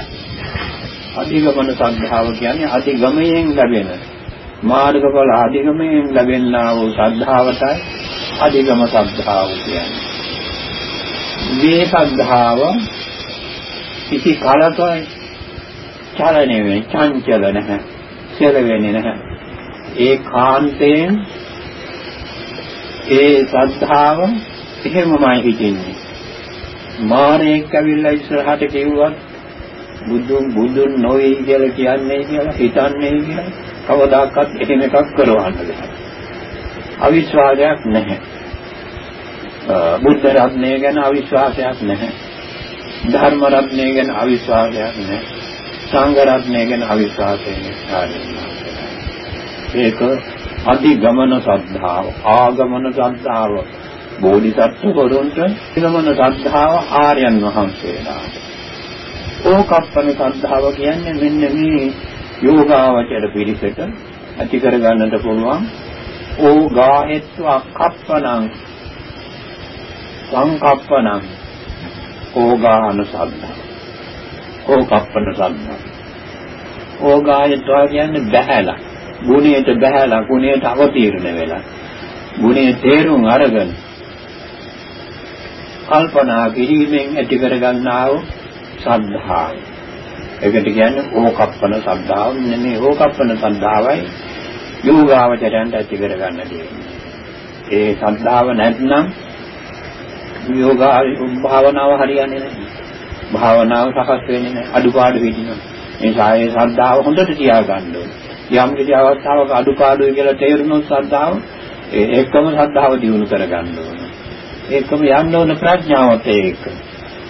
අධිගමන සද්ධාව කියන්නේ අධිගමයෙන් ලැබෙන මාර්ගඵල අධිගමයෙන් ලැබෙනා වූ සද්ධාවටයි අධිගම සද්ධාව කියන්නේ. මේ සද්ධාව කිසි කාලක චලනය වෙන්නේ චංචල නැහැ. සෙල වෙන්නේ නැහැ. ඒ කාන්තයෙන් ඒ සද්ධාව එහෙමමයි හිටින්නේ. මානෙක් ඇවිල්ලා ඉස්සරහට කිව්වත් බුදුන් බුදුන් නොවේ කියලා කියන්නේ කියලා හිතන්නේ කියලා කවදාකවත් එහෙම එකක් කරවන්න බෑ. අවිශ්වාසයක් නැහැ. බුද්ධ රත්නය ගැන අවිශ්වාසයක් නැහැ. ධර්ම රත්නය ගැන අවිශ්වාසයක් නැහැ. සංඝ රත්නය ගැන අවිශ්වාසයෙන් ඒක අධිගමන සද්ධාව ආගමන සද්ධාව බෝධිසත්ව වරුන්ට ගමන සද්ධාව ආර්යයන් වහන්සේලාට ඕකප්පන සද්ධාව කියන්නේ මෙන්න මේ යෝගාවචර පිරිසට ඇති කර ගන්නට පුළුවන් ඕගාහෙත්ව කප්පනං සංකප්පනං ඕගාහන සද්ධා ඕකප්පන සද්ධා ඕගායත්වා කියන්නේ බහැලා. ගුණයට බහැලා ගුණයට අවතීර්ණ වෙලා. ගුණයේ තේරුම් අරගෙන කල්පනා කිරීමෙන් ඇති කර ගන්නා වූ සද්ධාව. ඒකට කියන්නේ ඕකප්පන සද්ධාව. මෙන්න මේ ඕකප්පන සද්ධාවයි යෝගාවචරයන්ට ඇති කර ගන්න තියෙන්නේ. ඒ සද්ධාව නැත්නම් යෝගා භාවනාව හරියන්නේ නැහැ. භාවනාව සකස් වෙන්නේ නැහැ. අඩුපාඩු හිටිනවා. මේ සායේ ශ්‍රද්ධාව හොඳට තියාගන්න ඕනේ. යම් කිසි අවස්ථාවක අඩුපාඩුයි කියලා තේරුනොත් ශ්‍රද්ධාව ඒ එක්කම ශ්‍රද්ධාව දියුණු කරගන්න ඕනේ. ඒකම යන්න ඕන ප්‍රඥාවත් ඒක.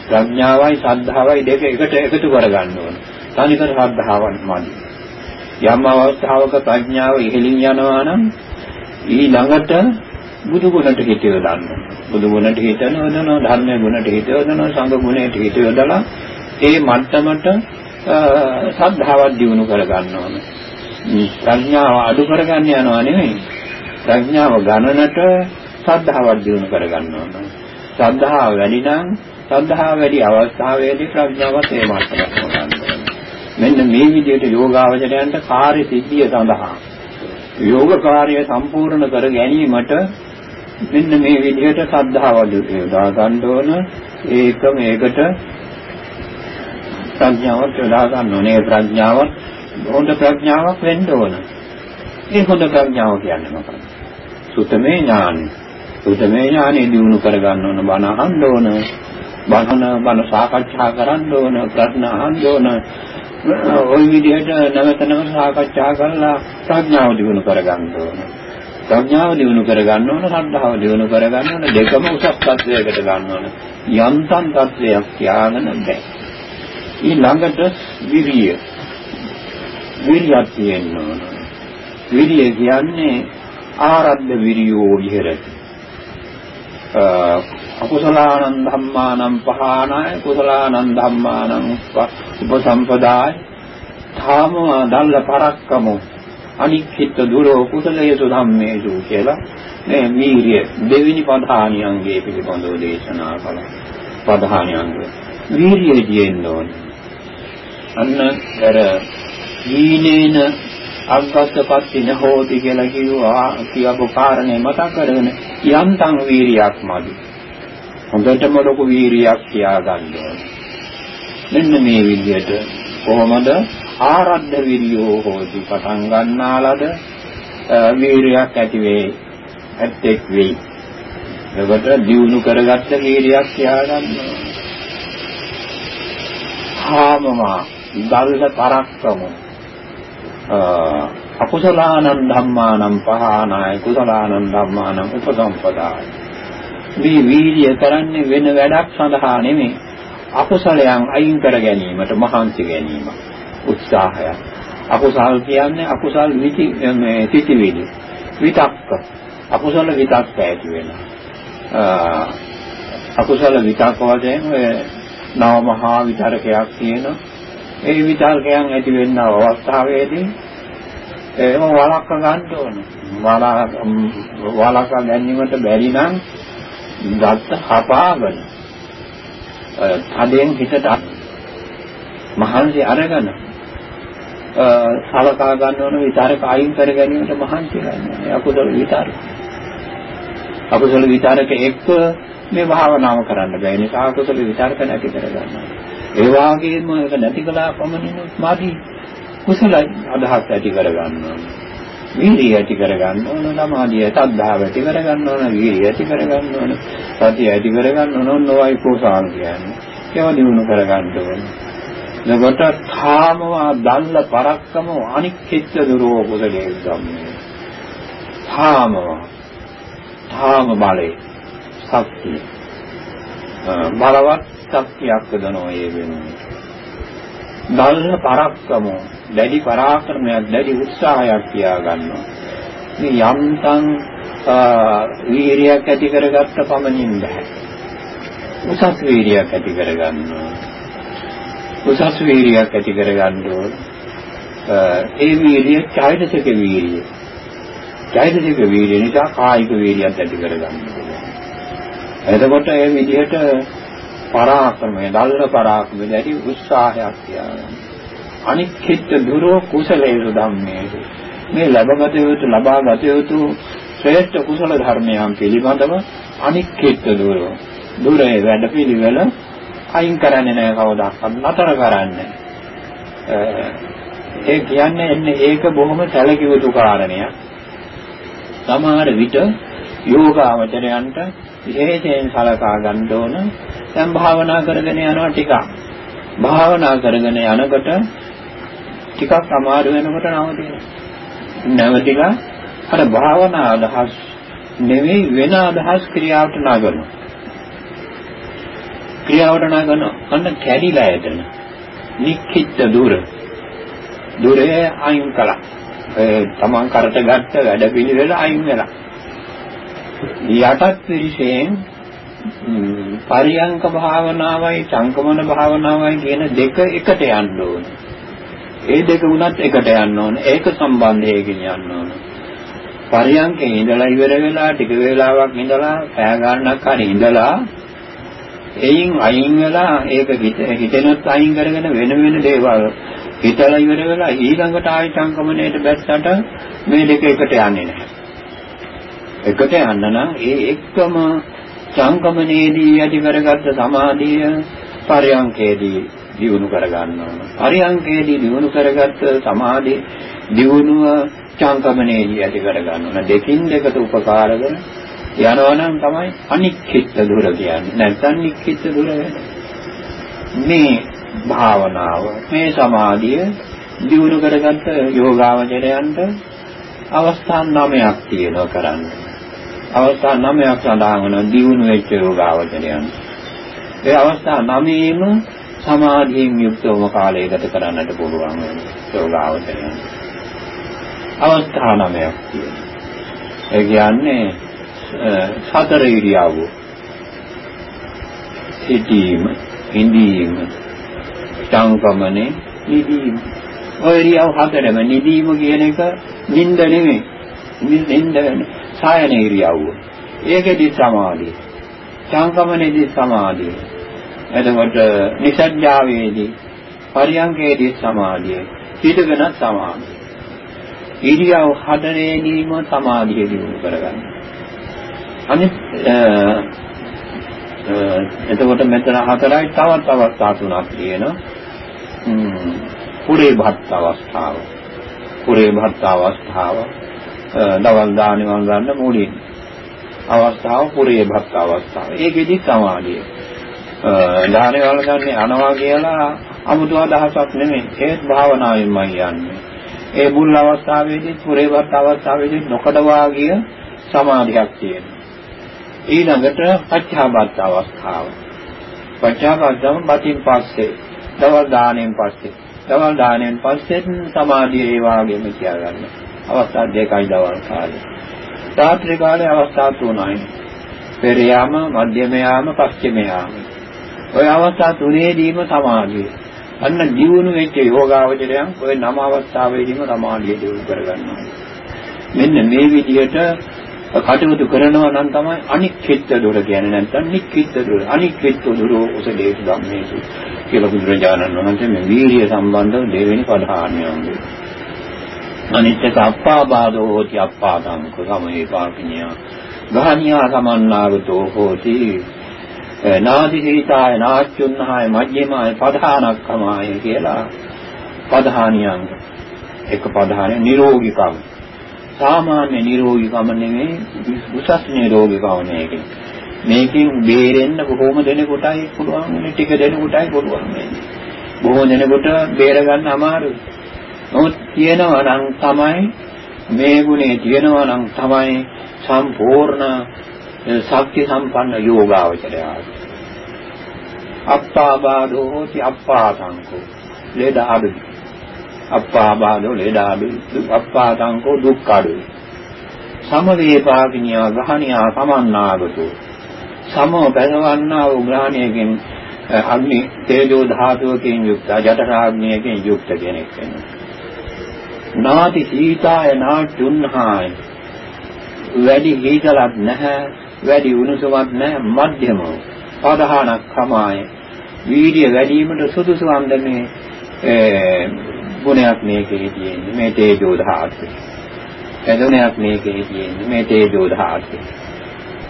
ප්‍රඥාවයි ශ්‍රද්ධාවයි දෙක එකට එකතු කරගන්න ඕන. තනිකර ශ්‍රද්ධාවක් මදි. යම් අවස්ථාවක ප්‍රඥාව ඉහළින් යනවා නම් ඊළඟට බුදු ගුණට හිත යොදන්න. බුදු ගුණට හිත යොදනවා, ධර්මයේ ගුණට හිත යොදනවා, සංඝ ගුණයට හිත යොදලා ඒ මට්ටමට ශ්‍රද්ධාවක් දියුණු කරගන්න ඕන. ප්‍රඥාව අඩු කරගන්න යනවා නෙමෙයි. ප්‍රඥාව ගණනට ශ්‍රද්ධාවක් දිනු කරගන්න ඕන. ශ්‍රද්ධාව වැඩි නම් ශ්‍රද්ධාව වැඩි අවස්ථාවේදී ප්‍රඥාවත් ඒ මාත්‍රයක් ගන්න ඕන. මෙන්න මේ විදිහට යෝගාවචරයන්ට කාර්ය සිද්ධිය සඳහා යෝග කාර්යය සම්පූර්ණ කර ගැනීමට මෙන්න මේ විදිහට ශ්‍රද්ධාව යොදා ගන්න ඕන. ඒක මේකට ප්‍රඥාවක් යොදා ගන්න ඕනේ. ප්‍රඥාව හොඳ ප්‍රඥාවක් වෙන්න ඕන. ඒ හොඳ ප්‍රඥාව කියන්නේ මොකක්ද? සුතමේ ඥානයි. සුතමේ ඥානෙ දිනු කරගන්න ඕන බණ අහන්න ඕන. බණ බණ සාකච්ඡා කරන්න ඕන ප්‍රශ්න අහන්න ඕන. ওই විදිහට නැවත නැවත සාකච්ඡා කරලා ප්‍රඥාව දිනු කරගන්න ඕන. ප්‍රඥාව දිනු කරගන්න ඕන, ශ්‍රද්ධාව දිනු කරගන්න ඕන, දෙකම උසස් තත්වයකට ගන්න ඕන. යන්තම් තත්වයක් ත්‍යාගන බෑ. ඊළඟට විරිය. විරියක් තියෙන්න ඕන. විරිය කියන්නේ ආරද්ධ විරියෝ විහෙරති. අකුසලානං ධම්මානං පහානාය කුසලානං ධම්මානං උපසම්පදාය ධාම දල්ල පරක්කමු අනික්ඛිත දුරෝ කුසලයේසු ධම්මේසු කියලා මේ වීරිය දෙවිනි පධානියන්ගේ පිළිබඳව දේශනා කළා. පධානියන්ග වීරිය තියෙන්න ඕනේ. අන්න අර ඊනේන අග්ගස්සපත්ති නහෝති කියලා කිව්වා කියපු කාරණේ මතක් කරගෙන යන්තම් වීරියක් මදි. හොඳටම ලොකු වීරියක් තියාගන්න ඕනේ. මෙන්න මේ විදිහට කොහොමද ආරද්ධ විරියෝ හෝති පටන් ගන්නාලද වීරියක් ඇති වේ ඇත්තෙක් වෙයි. එකට දියුණු කරගත්ත වීරියක් තියාගන්න ඕනේ. කාමමා දල්ල පරක්කම අකුසලානං ධම්මානං පහානාය කුසලානං ධම්මානං උපසම්පදාය මේ වීර්ය කරන්නේ වෙන වැඩක් සඳහා නෙමෙයි. අකුසලයන් අයින් කර ගැනීමට මහන්සි ගැනීම උත්සාහය අකුසල් කියන්නේ අකුසල් විති මේ තිතිවිලි විතක්ක. අකුසල විතක්ක ඇති වෙනවා. අකුසල විතක්ක වශයෙන් නව මහා විතරකයක් තියෙනවා. ඒ විතර්කයන් ඇති වෙන අවස්ථාවේදී ඒව වළක්ව ගන්න ඕනේ. වළක්ව ගැනීමට බැරි නම් ගත්ත හපාගෙන තදෙන් හිතට මහන්සි අරගෙන සලකා ගන්න ඕන විතරක අයින් කර ගැනීමට මහන්සි ගන්න. අකුසල විතරක. අකුසල විතරක එක්ක මේ භාවනාව කරන්න බෑ. ඒ නිසා අකුසල විතරක නැති කර ගන්නවා. ඒ වාගේම ඒක නැති කළා පමණින් මාදි කුසල අදහස් ඇති කර ගන්න ඕන. වීර්යය ඇති කර ගන්න ඕන, සමාධිය, සද්ධාව ඇති කර ගන්න ඕන, වීර්යය ඇති කර ගන්න ඕන, සතිය ඇති කර ගන්න ඕන, නොවයි කෝසාන් කියන්නේ. ඒවා දිනු කර ගන්න ඕන. එතකොට ථාමවා දල්ල පරක්කම අනික්කිට දුරෝ කුසලයේ ධම්මේ. ථාමවා ථාම බලේ ශක්තිය බලවත් ශක්තියක් දනෝ ඒ වෙනුවට. දල්න පරක්කම දැඩි පරාක්‍රමයක් දැඩි උත්සාහයක් තියා ගන්නවා. මේ යම්තම් වීරියක් ඇති කරගත්ත පමණින් බෑ. උසස් වීරියක් ඇති කරගන්නවා. උසස් වීරියක් ඇති කරගන්න ඕන. ඒ වීරිය චෛතසික වීරිය. චෛතසික වීරිය නිසා කායික වීරියක් ඇති කරගන්න ඕන. එතකොට ඒ විදිහට පරාක්‍රමය, දල්ල පරාක්‍රමය දැඩි උත්සාහයක් තියාගන්න. අනික්කිට දුරෝ කුසලේසු ධම්මේසු. මේ ලැබගත යුතු ලබාගත යුතු ශ්‍රේෂ්ඨ කුසල ධර්මයන් පිළිබඳව අනික්කිට දුරෝ. දුරේ වැඩපිළිවෙල අයින් කරන්නේ නැහැ කවදාවත් නතර කරන්නේ. ඒ කියන්නේ එන්නේ ඒක බොහොම සැලකිය යුතු කාරණයක්. සමහර විට යෝගාවචරයන්ට විශේෂයෙන් සලකා ගන්න ඕන දැන් භාවනා කරගෙන යනවා ටිකක්. භාවනා කරගෙන යනකොට ටිකක් අමාරු වෙනකොට නවතිනවා. නැවතිලා අර භාවනා අදහස් නෙවෙයි වෙන අදහස් ක්‍රියාවට නගනවා. ක්‍රියාවට නගන අන්න කැඩිලා එතන. නික්කිට දුර. දුරේ අයින් කළා. ඒ තමන් කරට ගත්ත වැඩ පිළිවෙල අයින් වෙලා. යටත් විශේෂයෙන් පරියංක භාවනාවයි සංකමන භාවනාවයි කියන දෙක එකට යන්න ඕනේ. ඒ දෙක උනත් එකට යන්න ඕනේ. ඒක සම්බන්ධයකින් යන්න ඕනේ. පරියංකේ ඉඳලා ඉවර වෙලා ටික වේලාවක් ඉඳලා පෑ ගන්නක් හරි ඉඳලා එයින් අයින් වෙලා ඒක හිතෙනොත් අයින් කරගෙන වෙන වෙන දේවල් හිතලා ඉවර වෙලා ඊළඟට ආයි සංකමණයට බැස්සට මේ දෙක එකට යන්නේ නැහැ. එකට යන්න නම් ඒ එක්කම සංකමනේදී ඇති කරගත්ත සමාධිය පරයන්කේදී දියුණු කරගන්න ඕන. පරයන්කේදී දියුණු කරගත්ත සමාධිය දියුණුව සංකමනේදී ඇති කරගන්න ඕන. දෙකින් දෙකට උපකාර කරන යනවනම් තමයි අනික්කිට දුර කියන්නේ. නැත්නම් නික්කිට දුර මේ භාවනාව මේ සමාධිය දියුණු කරගත්ත යෝගාවචරයන්ට අවස්ථා නමයක් තියෙනවා කරන්නේ. අවස්ථා 9ක් සඳහන් වෙනවා දියුණු වෙච්ච යෝගාවචරයන්. ඒ අවස්ථා 9ෙම සමාධියෙන් යුක්තවම කාලය ගත කරන්නට පුළුවන් වෙන යෝගාවචරයන්. අවස්ථා 9ක් තියෙනවා. ඒ කියන්නේ සතර ඉරියව්ව. සිටීම, ඉඳීම, සංකමනේ, නිදීම. ඔය ඉරියව් හතරම නිදීම කියන එක නිින්ද නෙමෙයි. නිින්ද සායන ඉරියව්ව. ඒකෙදි සමාධිය. සංකමනේදී සමාධිය. එතකොට නිසඥාවේදී පරියංගයේදී සමාධිය. පිටගෙන සමාධිය. ඉරියව් හතරේදීම සමාධිය දිනු කරගන්න. අනිත් එතකොට මෙතන හතරයි තවත් අවස්ථා තුනක් තියෙනවා. පුරේ භත් අවස්ථාව. පුරේ භත් අවස්ථාව. දවල් දානවා ගන්න මුලින්. අවස්ථාව පුරේ භත් අවස්ථාව. ඒකෙදි සමාධිය. දානේ වල ගන්න අනවා කියලා 아무තු අදහසක් නෙමෙයි. ඒත් භාවනාවෙන්මයි යන්නේ. ඒ මුල් අවස්ථාවේදී පුරේ භත් අවස්ථාවේදී නොකඩවා ගිය සමාධියක් තියෙනවා. ඊළඟට පච්චාබත් අවස්ථාව. පච්චාබත්ම බතින් පස්සේ දවල් දාණයෙන් පස්සේ දවල් දාණයෙන් පස්සේ සමාධිය ඒ වාගේම තියාගන්න. අවස්ථා දෙකයි දවල් කාලේ. රාත්‍රී කාලේ අවස්ථා තුනයි. පෙර යාම, මධ්‍යම යාම, පස්චිම යාම. ඔය අවස්ථා තුනේදීම සමාධිය. අන්න දියුණු වෙච්ච යෝගාවචරයන් ඔය නම අවස්ථාවේදීම සමාධිය දියුණු කරගන්නවා. මෙන්න මේ විදිහට කටයුතු කරනවා නම් තමයි අනික්කිට දුර කියන්නේ නැත්නම් නික්කිට දුර අනික්කිට දුර උසදේශ ධම්මේසු කියලා බුදුරජාණන් වහන්සේ මේ වීර්ය සම්බන්ධව දෙවෙනි පදහානියම අනිත් එක අප්පාබාධෝ හෝති අප්පාදං කුසමේ පාකිනිය ගහනියා සමන්නාගතෝ හෝති නාදි හිතාය නාච්චුන්හාය මජ්ජිමාය පධානක්කමාය කියලා පධානියන් එක පධානිය නිරෝගීකම සාමාන්‍ය නිරෝගීකම නෙමෙයි උසස් නිරෝගීකම මේකේ. මේකෙන් බේරෙන්න බොහොම දෙනෙකුටයි පුළුවන් වෙන්නේ ටික දෙනෙකුටයි පුළුවන් වෙන්නේ. බොහෝ දෙනෙකුට බේර ගන්න අමාරුයි. නමුත් තියෙනවා නම් තමයි මේ ගුණේ තියෙනවා නම් තමයි සම්පූර්ණ ශක්ති සම්පන්න යෝගාවචරය. අප්පාබාධෝ හෝති අප්පාසංකෝ. ලෙඩ අඩුයි. අප්පාබාධෝ ලෙඩාඩු අප්පාතංකෝ දුක්ඛඩු සමවේපාකිනියා ගහණියා සමන්නාගතු. සමෝ බැලවන්නා වූ ග්‍රහණයකින් අග්නි තේජෝ ධාතුවකින් යුක්ත ජඨරාග්නියකින් යුක්ත කෙනෙක් වෙනවා. නාති සීතාය නාටුන්හාය වැඩි හීතලක් නැහැ. වැඩි උණුසුමක් නැහැ මධ්‍යම පදහානක් කමාය වීර්ය වැඩිවීමට සුදුසු අන්දමේ ගුණයක් මේකේ තියෙන්නේ මේ තේජෝ ධාතුවේ. එදුණයක් මේකේ තියෙන්නේ මේ තේජෝ ධාතුවේ.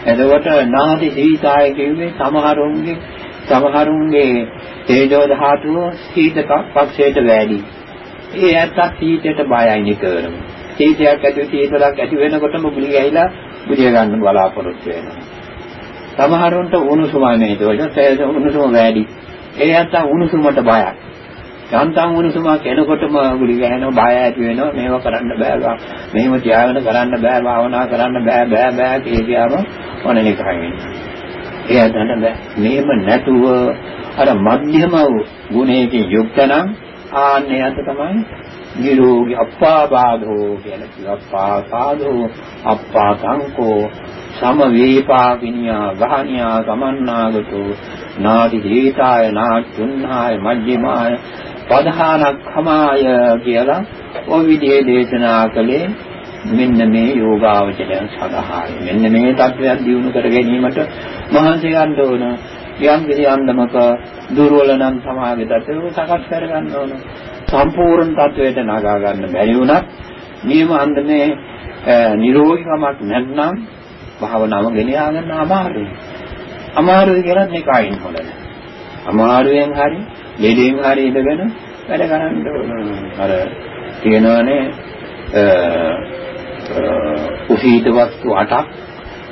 එතකොට නාදි සීතාය කිව්වේ සමහරුන්ගේ සමහරුන්ගේ තේජෝ ධාතුව සීතක පක්ෂයට වැඩි. ඒ ඇත්ත සීතයට බයයි නිතරම. සීතයක් ඇති සීතලක් ඇති වෙනකොටම ගුලි ගහිලා බුදිය ගන්න බලාපොරොත්තු වෙනවා. සමහරුන්ට උණුසුමයි මේක. ඒක උණුසුම වැඩි. ඒ ඇත්ත උණුසුමට බයයි. යන්තම් උණුසුමක් එනකොටම ගුලි ගහනවා බය ඇති වෙනවා මේව කරන්න බෑ මෙහෙම තියාගෙන කරන්න බෑ භාවනා කරන්න බෑ බෑ බෑ කියලාම ඔන්න නිකන් වෙනවා ඒ හදන්න බෑ මේම නැතුව අර මධ්‍යම ගුණයකින් යුක්ත නම් ආන්නේ අත තමයි නිරෝගී අප්පාබාධෝ කියලා කිව්වා අප්පාසාධෝ අප්පාසංකෝ සම වේපාකිනියා ගහනියා සමන්නාගතෝ නාදි දීතාය නාචුන්හාය මජ්ජිමාය පධානක්ඛමාය කියලා ඔය විදිහේ දේශනා කළේ මෙන්න මේ යෝගාවචරයන් සඳහායි. මෙන්න මේ தත්වයක් දිනු කර ගැනීමට මහන්සි ගන්න ඕන. යම් කිසි අන්දමක දුර්වල නම් සමාගේ தත්වය සකස් කර ගන්න ඕන. සම්පූර්ණ தත්වයට නගා ගන්න බැරි වුණත් නියම අන්දමේ නිරෝගීකමක් නැත්නම් භාවනාව ගෙන යාගන්න අමාරුයි. අමාරුයි කියලා මේක අයින් හොල නැහැ. අමාරුවෙන් හරි ලෙඩෙන් හරි ඉඳගෙන වැඩ කරන්න ඕන. අර තියෙනවනේ කුසීත වස්තු 8ක්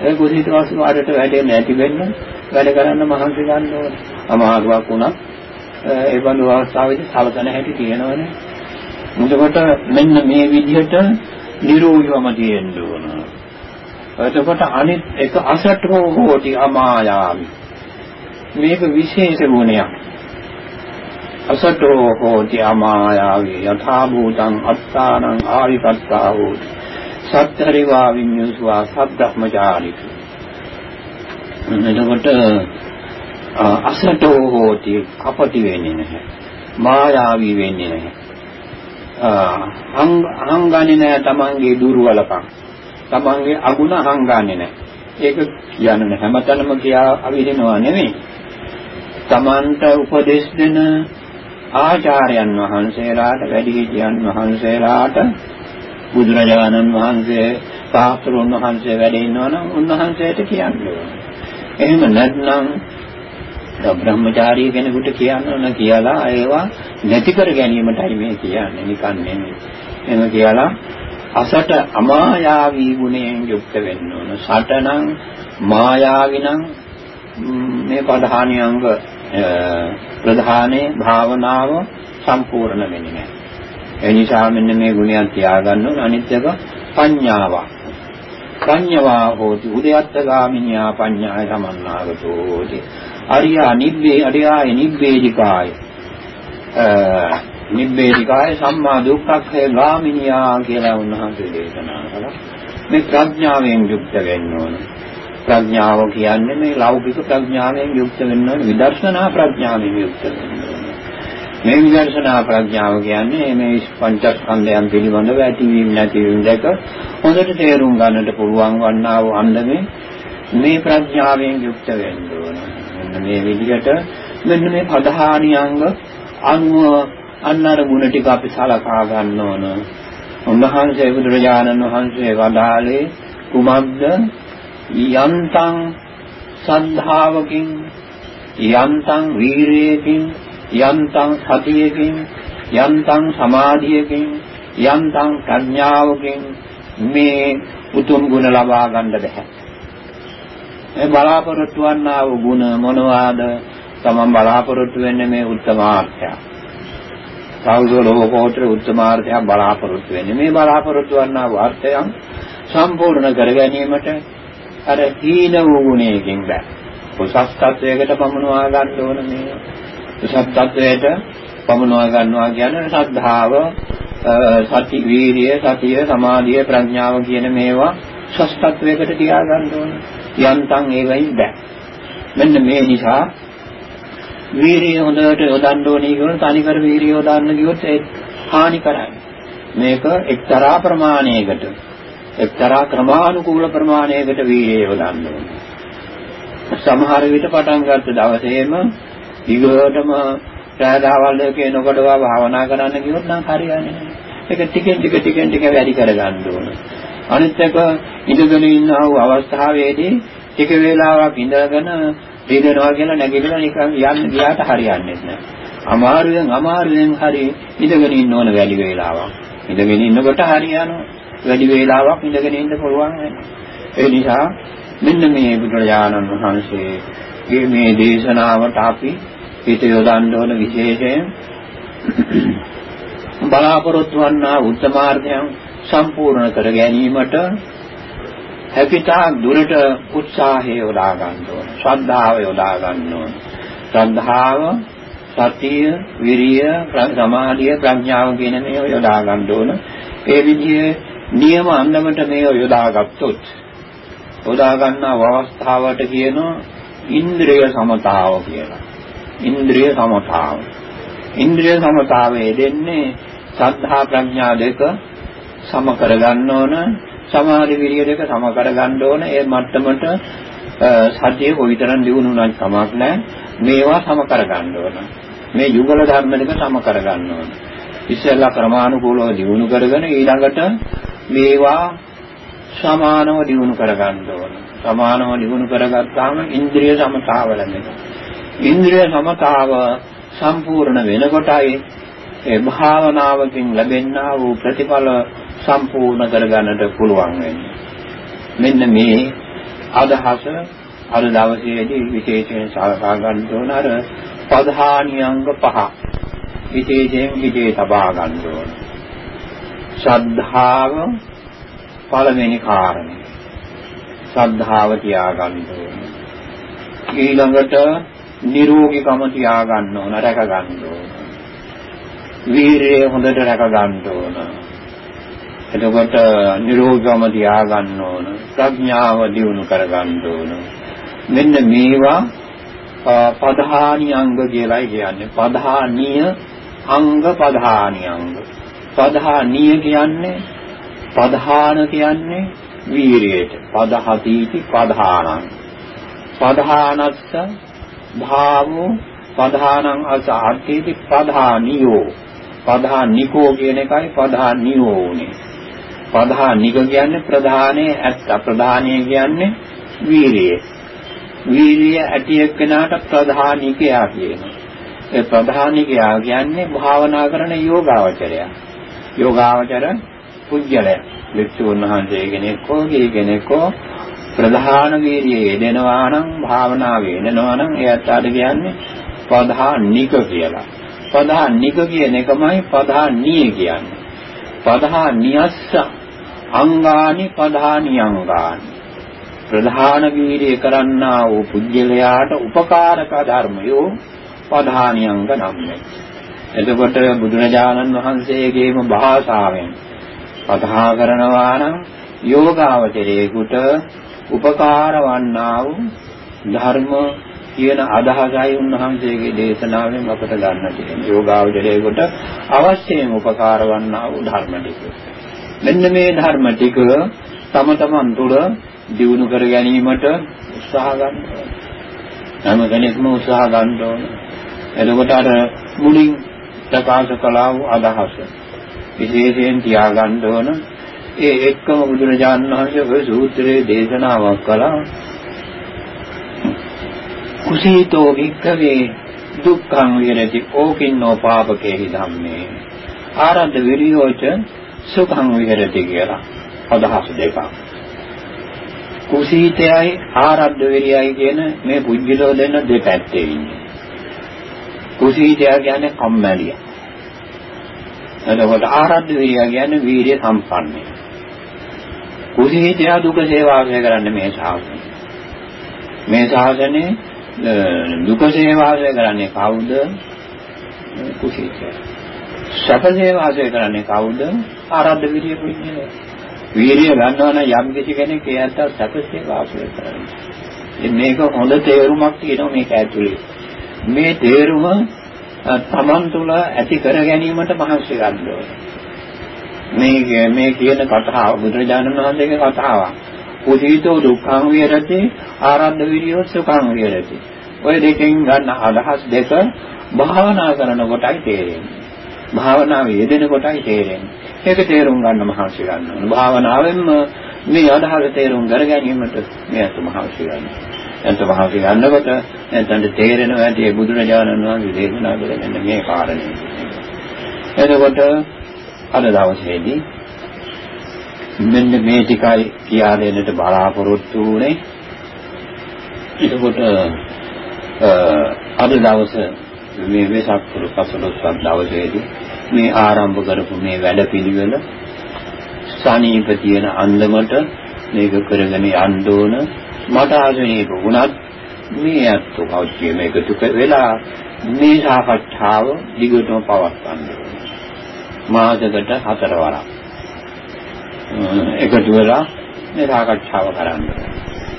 ඒ කුසීත වස්තු 8ට වැඩෙන්නේ නැති වෙන්න වැඩ කරන්න මහන්සි ගන්න ඕන. අමාරුවක් වුණත් ඒ බඳු අවස්ථාවේදී සලකන හැටි තියෙනවනේ. එතකොට මෙන්න මේ විදිහට නිරෝගීවම තියෙන්න ඕන. එතකොට අනිත් එක අසට හෝටි අමායාමි. මේක විශේෂ ගුණයක්. අසටෝ හෝති අමායාවේ යථා භූතං අත්තානං ආවිපත්තා හෝති සත්තරිවා විඤ්ඤුස්වා සබ්බ්‍රහ්මචාරික එතකොට අසටෝ හෝති කපටි වෙන්නේ නැහැ. මායාවී වෙන්නේ නැහැ. අහංගන්නේ නැහැ තමන්ගේ දුර්වලකම්. තමන්ගේ අගුණ අහංගන්නේ නැහැ. ඒක කියන්නේ හැමතැනම කියා අවිදිනවා නෙමෙයි. තමන්ට උපදෙස් දෙන ආචාර්යයන් වහන්සේලාට වැඩිහිටියන් වහන්සේලාට බුදුරජාණන් වහන්සේ සාස්ත්‍රුන් වහන්සේ වැඩ ඉන්නවනම් උන්වහන්සේට කියන්න ඕනේ. එහෙම නැත්නම් බ්‍රහ්මචාරී කෙනෙකුට කියන්න ඕන කියලා ඒවා නැති කර ගැනීමටයි මේ කියන්නේ නිකන් නෙමෙයි. එහෙම කියලා අසට අමායාවී ගුණයෙන් යුක්ත වෙන්න ඕන. සටනම් මායාවිනම් මේ ප්‍රධානියංග ප්‍රධානේ භාවනාව සම්පූර්ණ වෙන්නේ නැහැ. ඒ නිසා මෙන්න මේ ගුණයන් තියාගන්න ඕන අනිත් එක පඤ්ඤාවක්. පඤ්ඤවා හෝති උදයත්තගාමිනියා පඤ්ඤාය සමන්නාගතෝති. අරියා නිබ්බේ අරියාය නිබ්බේධිකාය. නිබ්බේධිකාය සම්මා දුක්ඛක්ඛය ගාමිනියා කියලා උන්වහන්සේ දේශනා කළා. මේ ප්‍රඥාවෙන් යුක්ත වෙන්න ඕන. ප්‍රඥාව කියන්නේ මේ ලෞකික ප්‍රඥාවෙන් යුක්ත වෙන්න ඕන විදර්ශනා ප්‍රඥාවෙන් යුක්ත වෙන්න ඕන. මේ විදර්ශනා ප්‍රඥාව කියන්නේ මේ පංචස්කන්ධයන් පිළිබඳව ඇතිවීම නැතිවීම දැක හොඳට තේරුම් ගන්නට පුළුවන් වන්නා වූ අන්දමේ මේ ප්‍රඥාවෙන් යුක්ත වෙන්න ඕන. මෙන්න මේ විදිහට මෙන්න මේ පදහානියංග අනුව අන්නර ගුණ ටික අපි සලකා ගන්න ඕන. උන්වහන්සේ බුදුරජාණන් වහන්සේ වදාළේ කුමක්ද? යන්තං සද්ධාවකින් යන්තං වීරයකින් යන්තං සතියකින් යන්තං සමාධියකින් යන්තං ප්‍රඥාවකින් මේ උතුම් ගුණ ලබා ගන්න බෑ. මේ බලාපොරොත්තු වන්නා වූ ගුණ මොනවාද? තමන් බලාපොරොත්තු වෙන්නේ මේ උත්තමාර්ථය. සෞදෝ ලෝකෝත්තර උත්තමාර්ථය බලාපොරොත්තු වෙන්නේ. මේ බලාපොරොත්තු වන්නා වූ අර්ථයන් සම්පූර්ණ කර ගැනීමට අර හීන වූ ගුණයකින් බෑ. උසස් තත්වයකට පමුණවා ගන්න ඕන මේ සත්‍යත්වයට පමුණවා ගන්නවා කියන්නේ ශ්‍රද්ධාව සති වීරිය සතිය සමාධිය ප්‍රඥාව කියන මේවා සස්තත්වයකට තියාගන්න ඕන. යන්තම් ඒවයින් බෑ. මෙන්න මේ නිසා වීරිය හොඳට යොදන්න ඕනේ කියන තනිකර වීරිය යොදන්න ගියොත් ඒ හානි කරයි මේක එක්තරා ප්‍රමාණයකට එක්තරා ක්‍රමානුකූල ප්‍රමාණයකට වීරිය යොදන්න ඕනේ. සමහර විට පටන් ගත්ත දවසේම ඊගොඩම රාදාවල් එකේ නොකඩවා භාවනා කරන්න කිව්වොත් නම් හරියන්නේ නැහැ. ඒක ටිකෙන් ටික ටිකෙන් ටික වැඩි කරගන්න ඕන. අනිත් එක ඉඳගෙන ඉන්න ආව අවස්ථාවේදී ටික වේලාවක් ඉඳගෙන රිදෙනවා කියලා නැගිටලා නිකන් යන්න ගියාට හරියන්නේ නැහැ. අමාරුවෙන් අමාරුවෙන් හරි ඉඳගෙන ඉන්න ඕන වැඩි වේලාවක්. ඉඳගෙන ඉන්නකොට හරියනවා. වැඩි වේලාවක් ඉඳගෙන ඉන්න පුළුවන් වෙනවා. ඒ නිසා මෙන්න මේ බුදුරජාණන් වහන්සේ මේ දේශනාවට අපි හිත යොදන්න ඕන විශේෂයෙන් බලාපොරොත්තු වන්නා උත්තමාර්ථයන් සම්පූර්ණ කර ගැනීමට හැකිතා දුරට උත්සාහය යොදා ගන්න ඕන. ශ්‍රද්ධාව යොදා ගන්න ඕන. ශ්‍රද්ධාව, සතිය, විරිය, සමාධිය, ප්‍රඥාව කියන මේවා යොදා ගන්න ඕන. ඒ විදිහේ නියම අන්දමට මේව යොදා ගත්තොත් යොදා ගන්නා අවස්ථාවට කියනවා ඉන්ද්‍රිය සමතාව කියලා. ඉන්ද්‍රිය සමතාව. ඉන්ද්‍රිය සමතාවයේ දෙන්නේ සද්ධා ප්‍රඥා දෙක සම කරගන්න ඕන සමාධි විරිය දෙක සම කරගන්න ඕන. ඒ මට්ටමට සතිය කොයිතරම් දියුණු වුණත් කමක් නැහැ. මේවා සම කරගන්න ඕන. මේ යුගල ධර්ම දෙක සම කරගන්න ඕන. ඉස්සෙල්ලා ක්‍රමානුකූලව දියුණු කරගෙන ඊළඟට මේවා සමානව දියුණු කරගන්න ඕන. සමානව දියුණු කරගත්තාම ඉන්ද්‍රිය සමතාව ලැබෙනවා ඉන්ද්‍රිය සමතාව සම්පූර්ණ වෙනකොටයි ඒ භාවනාවකින් ලැබෙනා වූ ප්‍රතිඵල සම්පූර්ණ කරගන්නට පුළුවන් වෙන්නේ. මෙන්න මේ අදහස අද දවසේදී විශේෂයෙන් සලකා ගන්න ඕන අර ප්‍රධානියංග පහ විශේෂයෙන් හිතේ තබා ගන්න ඕන. ශ්‍රද්ධාව පළවෙනි කාරණය. ශ්‍රද්ධාව තියා ගන්න ඕන. ඊළඟට නිරෝගීකම තියාගන්න ඕන රැක ගන්න ඕන. වීරිය හොඳට රැක ගන්න ඕන. එතකොට නිරෝගීකම තියාගන්න ඕන. ප්‍රඥාව දියුණු කර ගන්න ඕන. මෙන්න මේවා පධානි අංග කියලායි කියන්නේ. පධානීය අංග පධානි අංග. පධානීය කියන්නේ පධාන කියන්නේ වීරියට. පදහතිති පධානං. පධානස්ස භාවෝ පධානං අසාර්ථේති පධානියෝ පධානිකෝ කියන එකයි පධානියෝ උනේ ප්‍රධානික කියන්නේ ප්‍රධානයේ ඇත්ත ප්‍රධානයේ කියන්නේ වීරිය. වීරිය ඇති එක්කෙනාට ප්‍රධානිකයා කියනවා. ඒ ප්‍රධානිකයා කියන්නේ භාවනා කරන යෝගාවචරය. යෝගාවචර පුජ්‍යලය. වික්ෂුන් වහන්සේ කෙනෙක් හෝ කෙනෙක් හෝ ප්‍රධාන වීර්යය යෙදෙනවා නම් භාවනාවේ යෙදෙනවා නම් එයාට කියන්නේ ප්‍රධානික කියලා. ප්‍රධානික කියන එකමයි ප්‍රධානීය කියන්නේ. ප්‍රධානියස්ස අංගානි ප්‍රධානියංගානි. ප්‍රධාන වීර්යය කරන්නා වූ පුජ්‍යලයාට උපකාරක ධර්මයෝ ප්‍රධානියංග නම්නේ. එතකොට බුදුරජාණන් වහන්සේගේම භාෂාවෙන් කතා කරනවා නම් යෝගාවචරයේකට උපකාර වන්නා වූ ධර්ම කියන අදහසයි උන්වහන්සේගේ දේශනාවෙන් අපට ගන්න තියෙන්නේ. යෝගාවචරයේකට අවශ්‍යම උපකාර වන්නා වූ ධර්ම ටික. මෙන්න මේ ධර්ම ටික තම තමන් තුළ දියුණු කර ගැනීමට උත්සාහ ගන්න ඕනේ. හැම කෙනෙක්ම උත්සාහ ගන්න ඕනේ. එතකොට අර මුලින් ප්‍රකාශ කළා වූ අදහස විශේෂයෙන් තියාගන්න ඕන ඒ එක්කම බුදුරජාණන් වහන්සේ ඔය සූත්‍රයේ දේශනාවක් කළා. කුසීතෝ වික්ඛවේ දුක්ඛං විරති ඕකින්නෝ පාපකේහි ධම්මේ. ආරද්ධ විරියෝච සුඛං විහෙරති කියලා අදහස් දෙකක්. කුසීතයයි ආරද්ධ විරියයි කියන මේ පුජ්‍යලෝ දෙන්න දෙපැත්තේ ඉන්නේ. කුසීතයා කියන්නේ කම්මැලියා. එතකොට ආරද්ධ විරිය කියන්නේ වීර්ය සම්පන්නයි. කුසීතයා දුක සේවාවය කරන්න මේ ශාසනය. මේ ශාසනයේ දුක සේවාවය කරන්නේ කවුද? කුසීතයා. සැප සේවාවය කරන්නේ කවුද? ආරද්ධ විරිය පුණ්‍යය. වීර්ය ගන්නවා නම් යම් කිසි කෙනෙක් එයාට සැප සේවාවය කරන්නේ. මේක හොඳ තේරුමක් තියෙනවා මේක ඇතුලේ. මේ තේරුම තමන් තුළ ඇති කර ගැනීමට මහන්සි ගන්න ඕනේ. මේ මේ කියන කතාව බුදුරජාණන් වහන්සේගේ කතාවක්. කුසීතෝ දුක්ඛං විහෙරති ආරද්ධ විරියෝ සුඛං විහෙරති. ඔය දෙකෙන් ගන්න අදහස් දෙක භාවනා කරන කොටයි තේරෙන්නේ. භාවනාවේ යෙදෙන කොටයි තේරෙන්නේ. ඒක තේරුම් ගන්න මහන්සි ගන්න ඕනේ. භාවනාවෙන්ම මේ අදහස තේරුම් කර ගැනීමට මේ අත මහන්සි ගන්න. එතන මහන්සි ගන්නකොට එතනට තේරෙනවා ඇති බුදුරජාණන් වහන්සේ දේශනා කළ මෙන්න මේ කාරණේ. එතකොට අද දවසේදී මෙන්න මේ ටිකයි කියා දෙන්නට බලාපොරොත්තු වුණේ. එතකොට අද දවස මේ වෙසක් පුරු පසළොස්වක දවසේදී මේ ආරම්භ කරපු මේ වැඩපිළිවෙල සනීප තියෙන අන්දමට මේක කරගෙන යන්න ඕන මට ආසනීප වුණත් මේ අත්තු කවුච්චිය මේකතු වෙලා මේ සාකච්ඡාව දිගටම පවත්වන්න මාසකට හතර වරක්. එකතු වෙලා මේ සාකච්ඡාව කරන්න.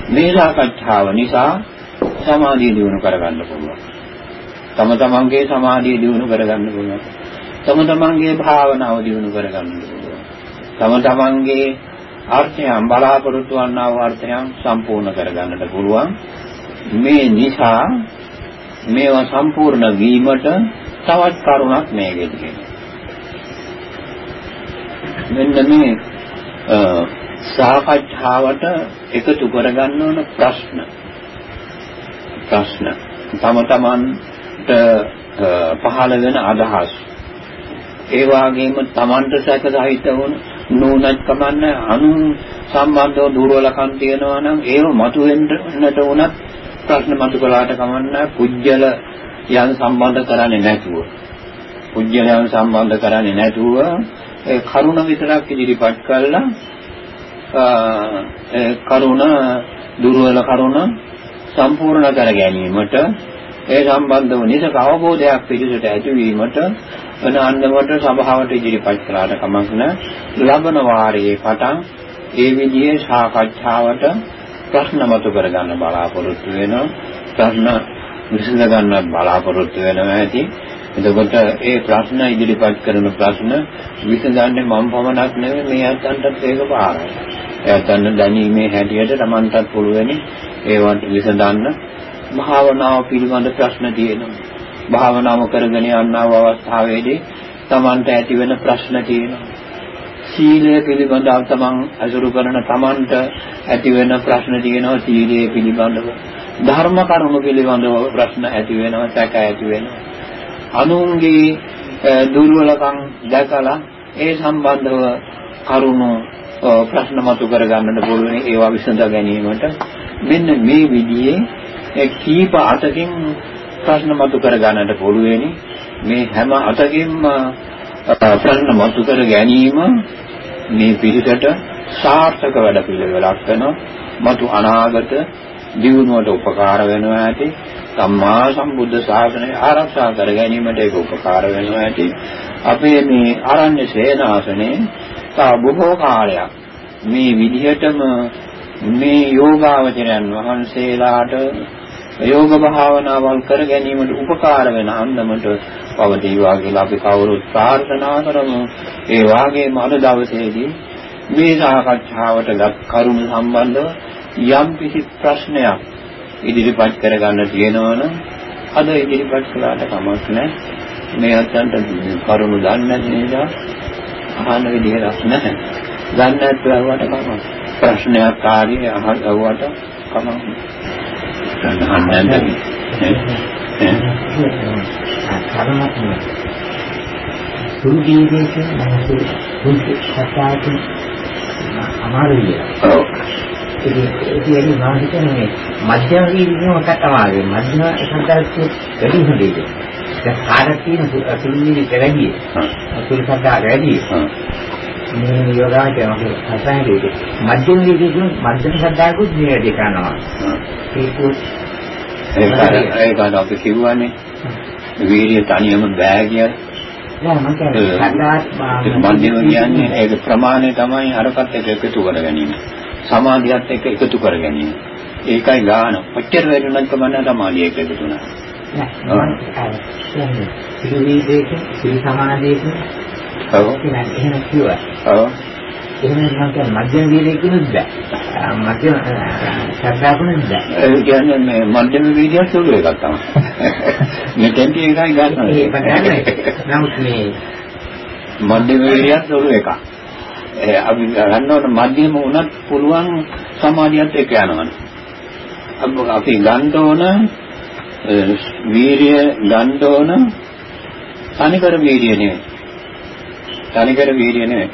මේ සාකච්ඡාව නිසා සමාධිය දිනු කරගන්න පුළුවන්. තම තමන්ගේ සමාධිය දිනු කරගන්න පුළුවන්. තම තමන්ගේ භාවනාව දිනු කරගන්න පුළුවන්. තම තමන්ගේ අර්ථයන් බලාපොරොත්තු වන්නා වූ අර්ථයන් සම්පූර්ණ කරගන්නට පුළුවන්. මේ නිසා මේවා සම්පූර්ණ වීමට තවත් කරුණක් මේකෙදී මෙන්න මේ සාකච්ඡාවට එකතු කරගන්න ඕන ප්‍රශ්න. ප්‍රශ්න. තම තමන්ට පහළ වෙන අදහස්. ඒ වගේම තමන්ට සැකසහිත වුණ නූනත් කමන්න අනු සම්බන්ධව දුර්වලකම් තියෙනවා නම් ඒව මතුවෙන්නට උනත් ප්‍රශ්න මතු කළාට කමන්න පුජ්‍යල යන් සම්බන්ධ කරන්නේ නැතුව. පුජ්‍යලයන් සම්බන්ධ කරන්නේ නැතුව ඒ කරුණ විතරක් ඉදිරිපත් කළා. ඒ කරුණ දුර්වල කරුණ සම්පූර්ණ කර ගැනීමට ඒ සම්බන්ධව නිසක අවබෝධයක් පිළිසට ඇතිවීමට වෙන අන්දමට සභාවට ඉදිරිපත් කළාට කමක් නැ. ලබන වාරයේ පටන් ඒ විදිහේ සාකච්ඡාවට ප්‍රශ්න මතු කරගන්න බලාපොරොත්තු වෙනවා. ප්‍රශ්න විසඳ ගන්න බලාපොරොත්තු වෙනවා ඇති. එතකොට ඒ ප්‍රශ්න ඉදිරිපත් කරන ප්‍රශ්න විසඳන්නේ මම පමණක් නෙවෙයි මේ අතන්ටත් ඒක පාරයි. එයාටන්න දැනීමේ හැටියට Tamanටත් පුළුවනි ඒවට විසඳන්න භාවනාව පිළිබඳ ප්‍රශ්න තියෙනවා. භාවනාව කරගෙන යනා වූ අවස්ථාවේදී Tamanට ඇති වෙන ප්‍රශ්න තියෙනවා. සීලය පිළිබඳව තමන් අසුරු කරන තමන්ට ඇති වෙන ප්‍රශ්න තියෙනවා සීලය පිළිබඳව ධර්ම කරුණු පිළිබඳව ප්‍රශ්න ඇති වෙනවා සැක ඇති වෙනවා අනුන්ගේ දුර්වලකම් දැකලා ඒ සම්බන්ධව කරුණු ප්‍රශ්න මතු කර ගන්නට පුළුවන් ඒවා විසඳ ගැනීමට. මෙන්න මේ විදිහේ කීප අතකින් ප්‍රශ්න මතු කර ගන්නට පුළුවන් මේ හැම අතකින්ම ප්‍රශ්න මතු කර ගැනීම මේ පිළිසට සාර්ථක වැඩ පිළිවෙලක් වෙනවා. මතු අනාගත දියුණුවට උපකාර වෙනවා ඇති සම්මා සම්බුද්ධ ශාසනය ආරක්ෂා කර ගැනීමට ඒක උපකාර වෙනවා ඇති අපේ මේ ආරණ්‍ය සේනාසනේ තා බොහෝ කාලයක් මේ විදිහටම මේ යෝගාවචරයන් වහන්සේලාට යෝග භාවනාවල් කර ගැනීමට උපකාර වෙන අන්දමට පවතිවා කියලා අපි කවුරුත් ප්‍රාර්ථනා කරමු. ඒ වාගේම අද දවසේදී මේ සාකච්ඡාවට ගත් කරුණු සම්බන්ධව යම් කිසි ප්‍රශ්නයක් ඉදිරිපත් කරගන්න තියෙනවනම් අද ඉදිරිපත් කළාට කමක් නැහැ. මේ අතන්ට කරුණු දන්නේ නැති නිසා අහන්න විදිහක් නැහැ. දන්නේ නැත්නම් කමක්. ප්‍රශ්නයක් ආදී අහුවට කමක්. සුළු ජීවිතයේ මනස පුංචි කතාවකින් අමාරුයි. ඔව්. ඉතින් ඒක එනි මා හිතන්නේ මධ්‍යම වීර්යම මොකක්ද අමාරුයි. මධ්‍යම සංකල්පය වැඩි හොඳයි. දැන් කාර්ය තියෙන සුළු ජීවිතය වැඩි. සුළු සංකල්ප වැඩි. මේ යෝගාචරය මගේ හසන්නේ මධ්‍යම වීර්යයෙන් මධ්‍යම සංකල්පුත් මේ වැඩි කරනවා. ඒක ඒක අපි කිව්වනේ වීර්ය තනියම බෑ කියලා. නෑ මම කියන්නේ මධ්‍යම කියන්නේ ඒක ප්‍රමාණය තමයි අරකට එක එකතු කර ගැනීම. සමාධියත් එක්ක එකතු කර ගැනීම. ඒකයි ගාන. ඔච්චර වෙනුනත් කමන්න සමාධිය එක එකතු වෙනවා. එහෙම නම් කියන්නේ මධ්‍යම වීර්යයකුත් බෑ. මධ්‍යම ශ්‍රද්ධාවකුත් බෑ. ඒ කියන්නේ මේ මධ්‍යම වීර්යය සුළු එකක් තමයි. (laughs) මෙතෙන්ට එකයි ගන්න. ඒක ගන්නයි. නමුත් මේ මධ්‍යම වීර්යය සුළු එකක්. ඒ අපි ගන්න ඕන මධ්‍යම වුණත් පුළුවන් සමාධියත් එක්ක යනවනේ. අපි ගන්න ඕන වීර්ය ගන්න ඕන තනිකර වීර්ය නෙවෙයි. තනිකර වීර්ය නෙවෙයි.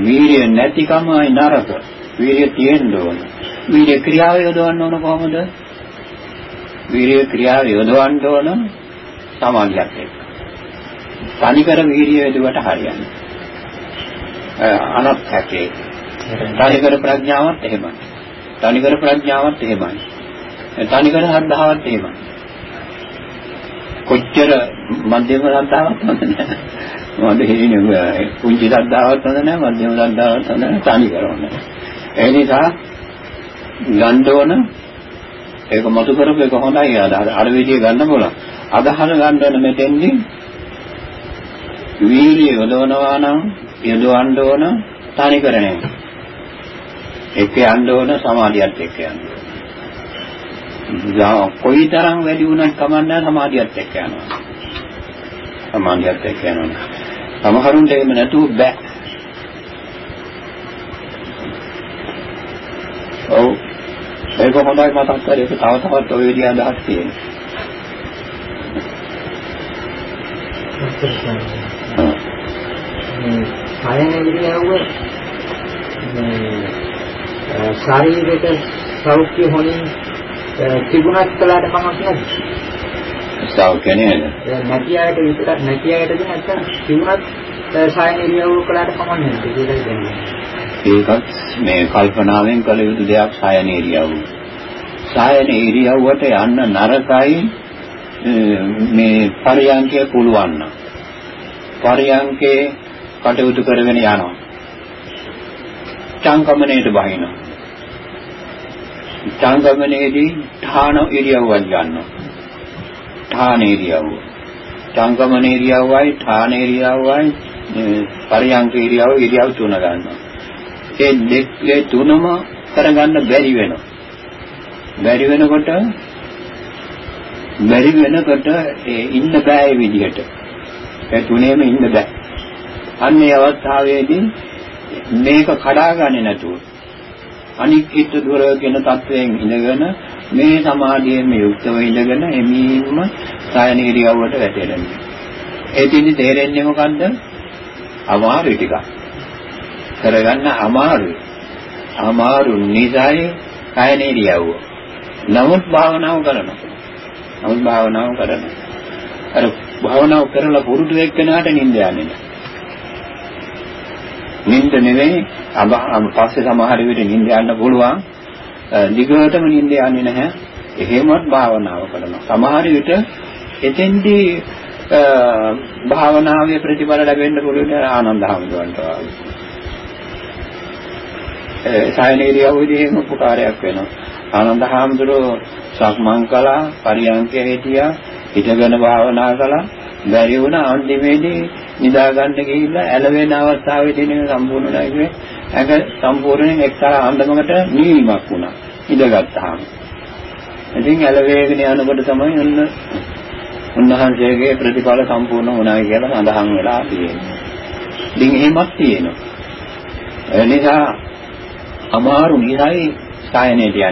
වීර්ය නැතිකමයි නරක. වීර්ය තියෙන්න ඕන. වීර්ය ක්‍රියාව යොදවන්න ඕන කොහොමද? වීර්ය ක්‍රියාව යොදවන්න ඕන සමාධියක් එක්ක. තනිකර වීර්ය යොදුවට හරියන්නේ. අනත්කේ. තනිකර ප්‍රඥාවත් එහෙමයි. තනිකර ප්‍රඥාවත් එහෙමයි. තනිකර ශ්‍රද්ධාවත් එහෙමයි. කොච්චර මධ්‍යම ශ්‍රද්ධාවක් හොඳ නැහැ. මොකද හේනේ පුංචි ශ්‍රද්ධාවක් හොඳ නැහැ මධ්‍යම ශ්‍රද්ධාවක් හොඳ නැහැ තනි කරන්නේ. ඒ නිසා ගන්න ඕන ඒක මතු කරපු එක හොඳයි අර විදිය ගන්න බලන්න. අදහන ගන්න ඕන මෙතෙන්දී වීර්ය යොදවනවා නම් යොදවන්න ඕන තනි කරන්නේ. එක්ක යන්න ඕන සමාධියත් එක්ක යන්න. කොයිතරම් වැඩි වුණත් කමන්නේ සමාධියත් එක්ක යනවා. සමාධියත් එක්ක යනවා. සමහරුන්ට එහෙම නැතුව බෑ. ඔව්. ඒක හොඳයි මතක් කරේ. ඒක තව තවත් ඔය විදිහ අදහස් තියෙනවා. මේ කයන ඉරියව්ව මේ ශාරීරික සෞඛ්‍ය හොනින් තිබුණත් කලකට කමක් නැද්ද? සෞඛ්‍ය නේද? නැති අයට විතරක් නැති අයටද නැත්නම් තිබුණත් සායන ඉරියව්ව කලකට කමක් නැද්ද කියලා කියන්නේ. ඒකත් මේ කල්පනාවෙන් කළ යුතු දෙයක් සායන ඉරියව්ව. සායන ඉරියව්වට යන්න නරකයි මේ පරියන්කය පුළුවන් නම්. පරියන්කේ කටයුතු කරගෙන යනවා. චංකමනේට බහිනවා. චංකමනේදී ඨාන ඉරියව්වක් ගන්නවා. ඨාන ඉරියව්ව. චංකමන ඉරියව්වයි ඨාන ඉරියව්වයි පරියන්ක ඉරියව්ව ඉරියව් තුන ගන්නවා. ඒ දෙකේ තුනම කරගන්න බැරි වෙනවා. බැරි වෙනකොට බැරි වෙනකොට ඒ ඉන්න බෑ විදිහට. ඒ තුනේම ඉන්න බෑ. අන්න ඒ අවස්ථාවේදී මේක කඩාගන්නේ නැතුව අනික්කිට දුර කියන තත්වයෙන් ඉඳගෙන මේ සමාධියෙන් යුක්තව ඉඳගෙන එමීම සායන ඉරියව්වට වැටෙනවා. ඒ තින්දි තේරෙන්නේ මොකද්ද? අමාරු ටිකක්. කරගන්න අමාරුයි. අමාරු නිසායි සායන ඉරියව්ව. නමුත් භාවනාව කරනවා. නමුත් භාවනාව කරනවා. අර භාවනාව කරලා පුරුදු එක්කනට නිින්ද යන්නේ නැහැ. නිින්ද නෙවෙයි අබ පස්සේ සමහර විට නිින්ද යන්න පුළුවන්. දිගටම නිින්ද යන්නේ නැහැ. එහෙමත් භාවනාව කරනවා. සමහර විට එතෙන්දී භාවනාවේ ප්‍රතිඵල ලැබෙන්න පුළුවන් ආනන්ද හැමදවන්ට වගේ. ඒ සායනීරියවදී එහෙම උපකාරයක් වෙනවා. ආනන්ද හැමදරෝ සක්මන් කළා, පරියන්කේ හිටියා, හිතගෙන භාවනා කළා. බැරි වුණා අන්තිමේදී නිදා ගන්න ගිහිල්ලා ඇලවෙන අවස්ථාවේදී නේ සම්පූර්ණ නැහැ ඒක සම්පූර්ණයෙන් එක්තරා අන්දමකට නිවීමක් වුණා. ඉඳගත්තාම. ඉතින් ඇලවේගෙන යනකොට තමයි ඔන්න උන්වහන්සේගේ ප්‍රතිඵල සම්පූර්ණ වුණා කියලා සඳහන් වෙලා තියෙන්නේ. ඉතින් එහෙමත් තියෙනවා. ඒ නිසා අමාරු නිසයි සායනයට යන්නේ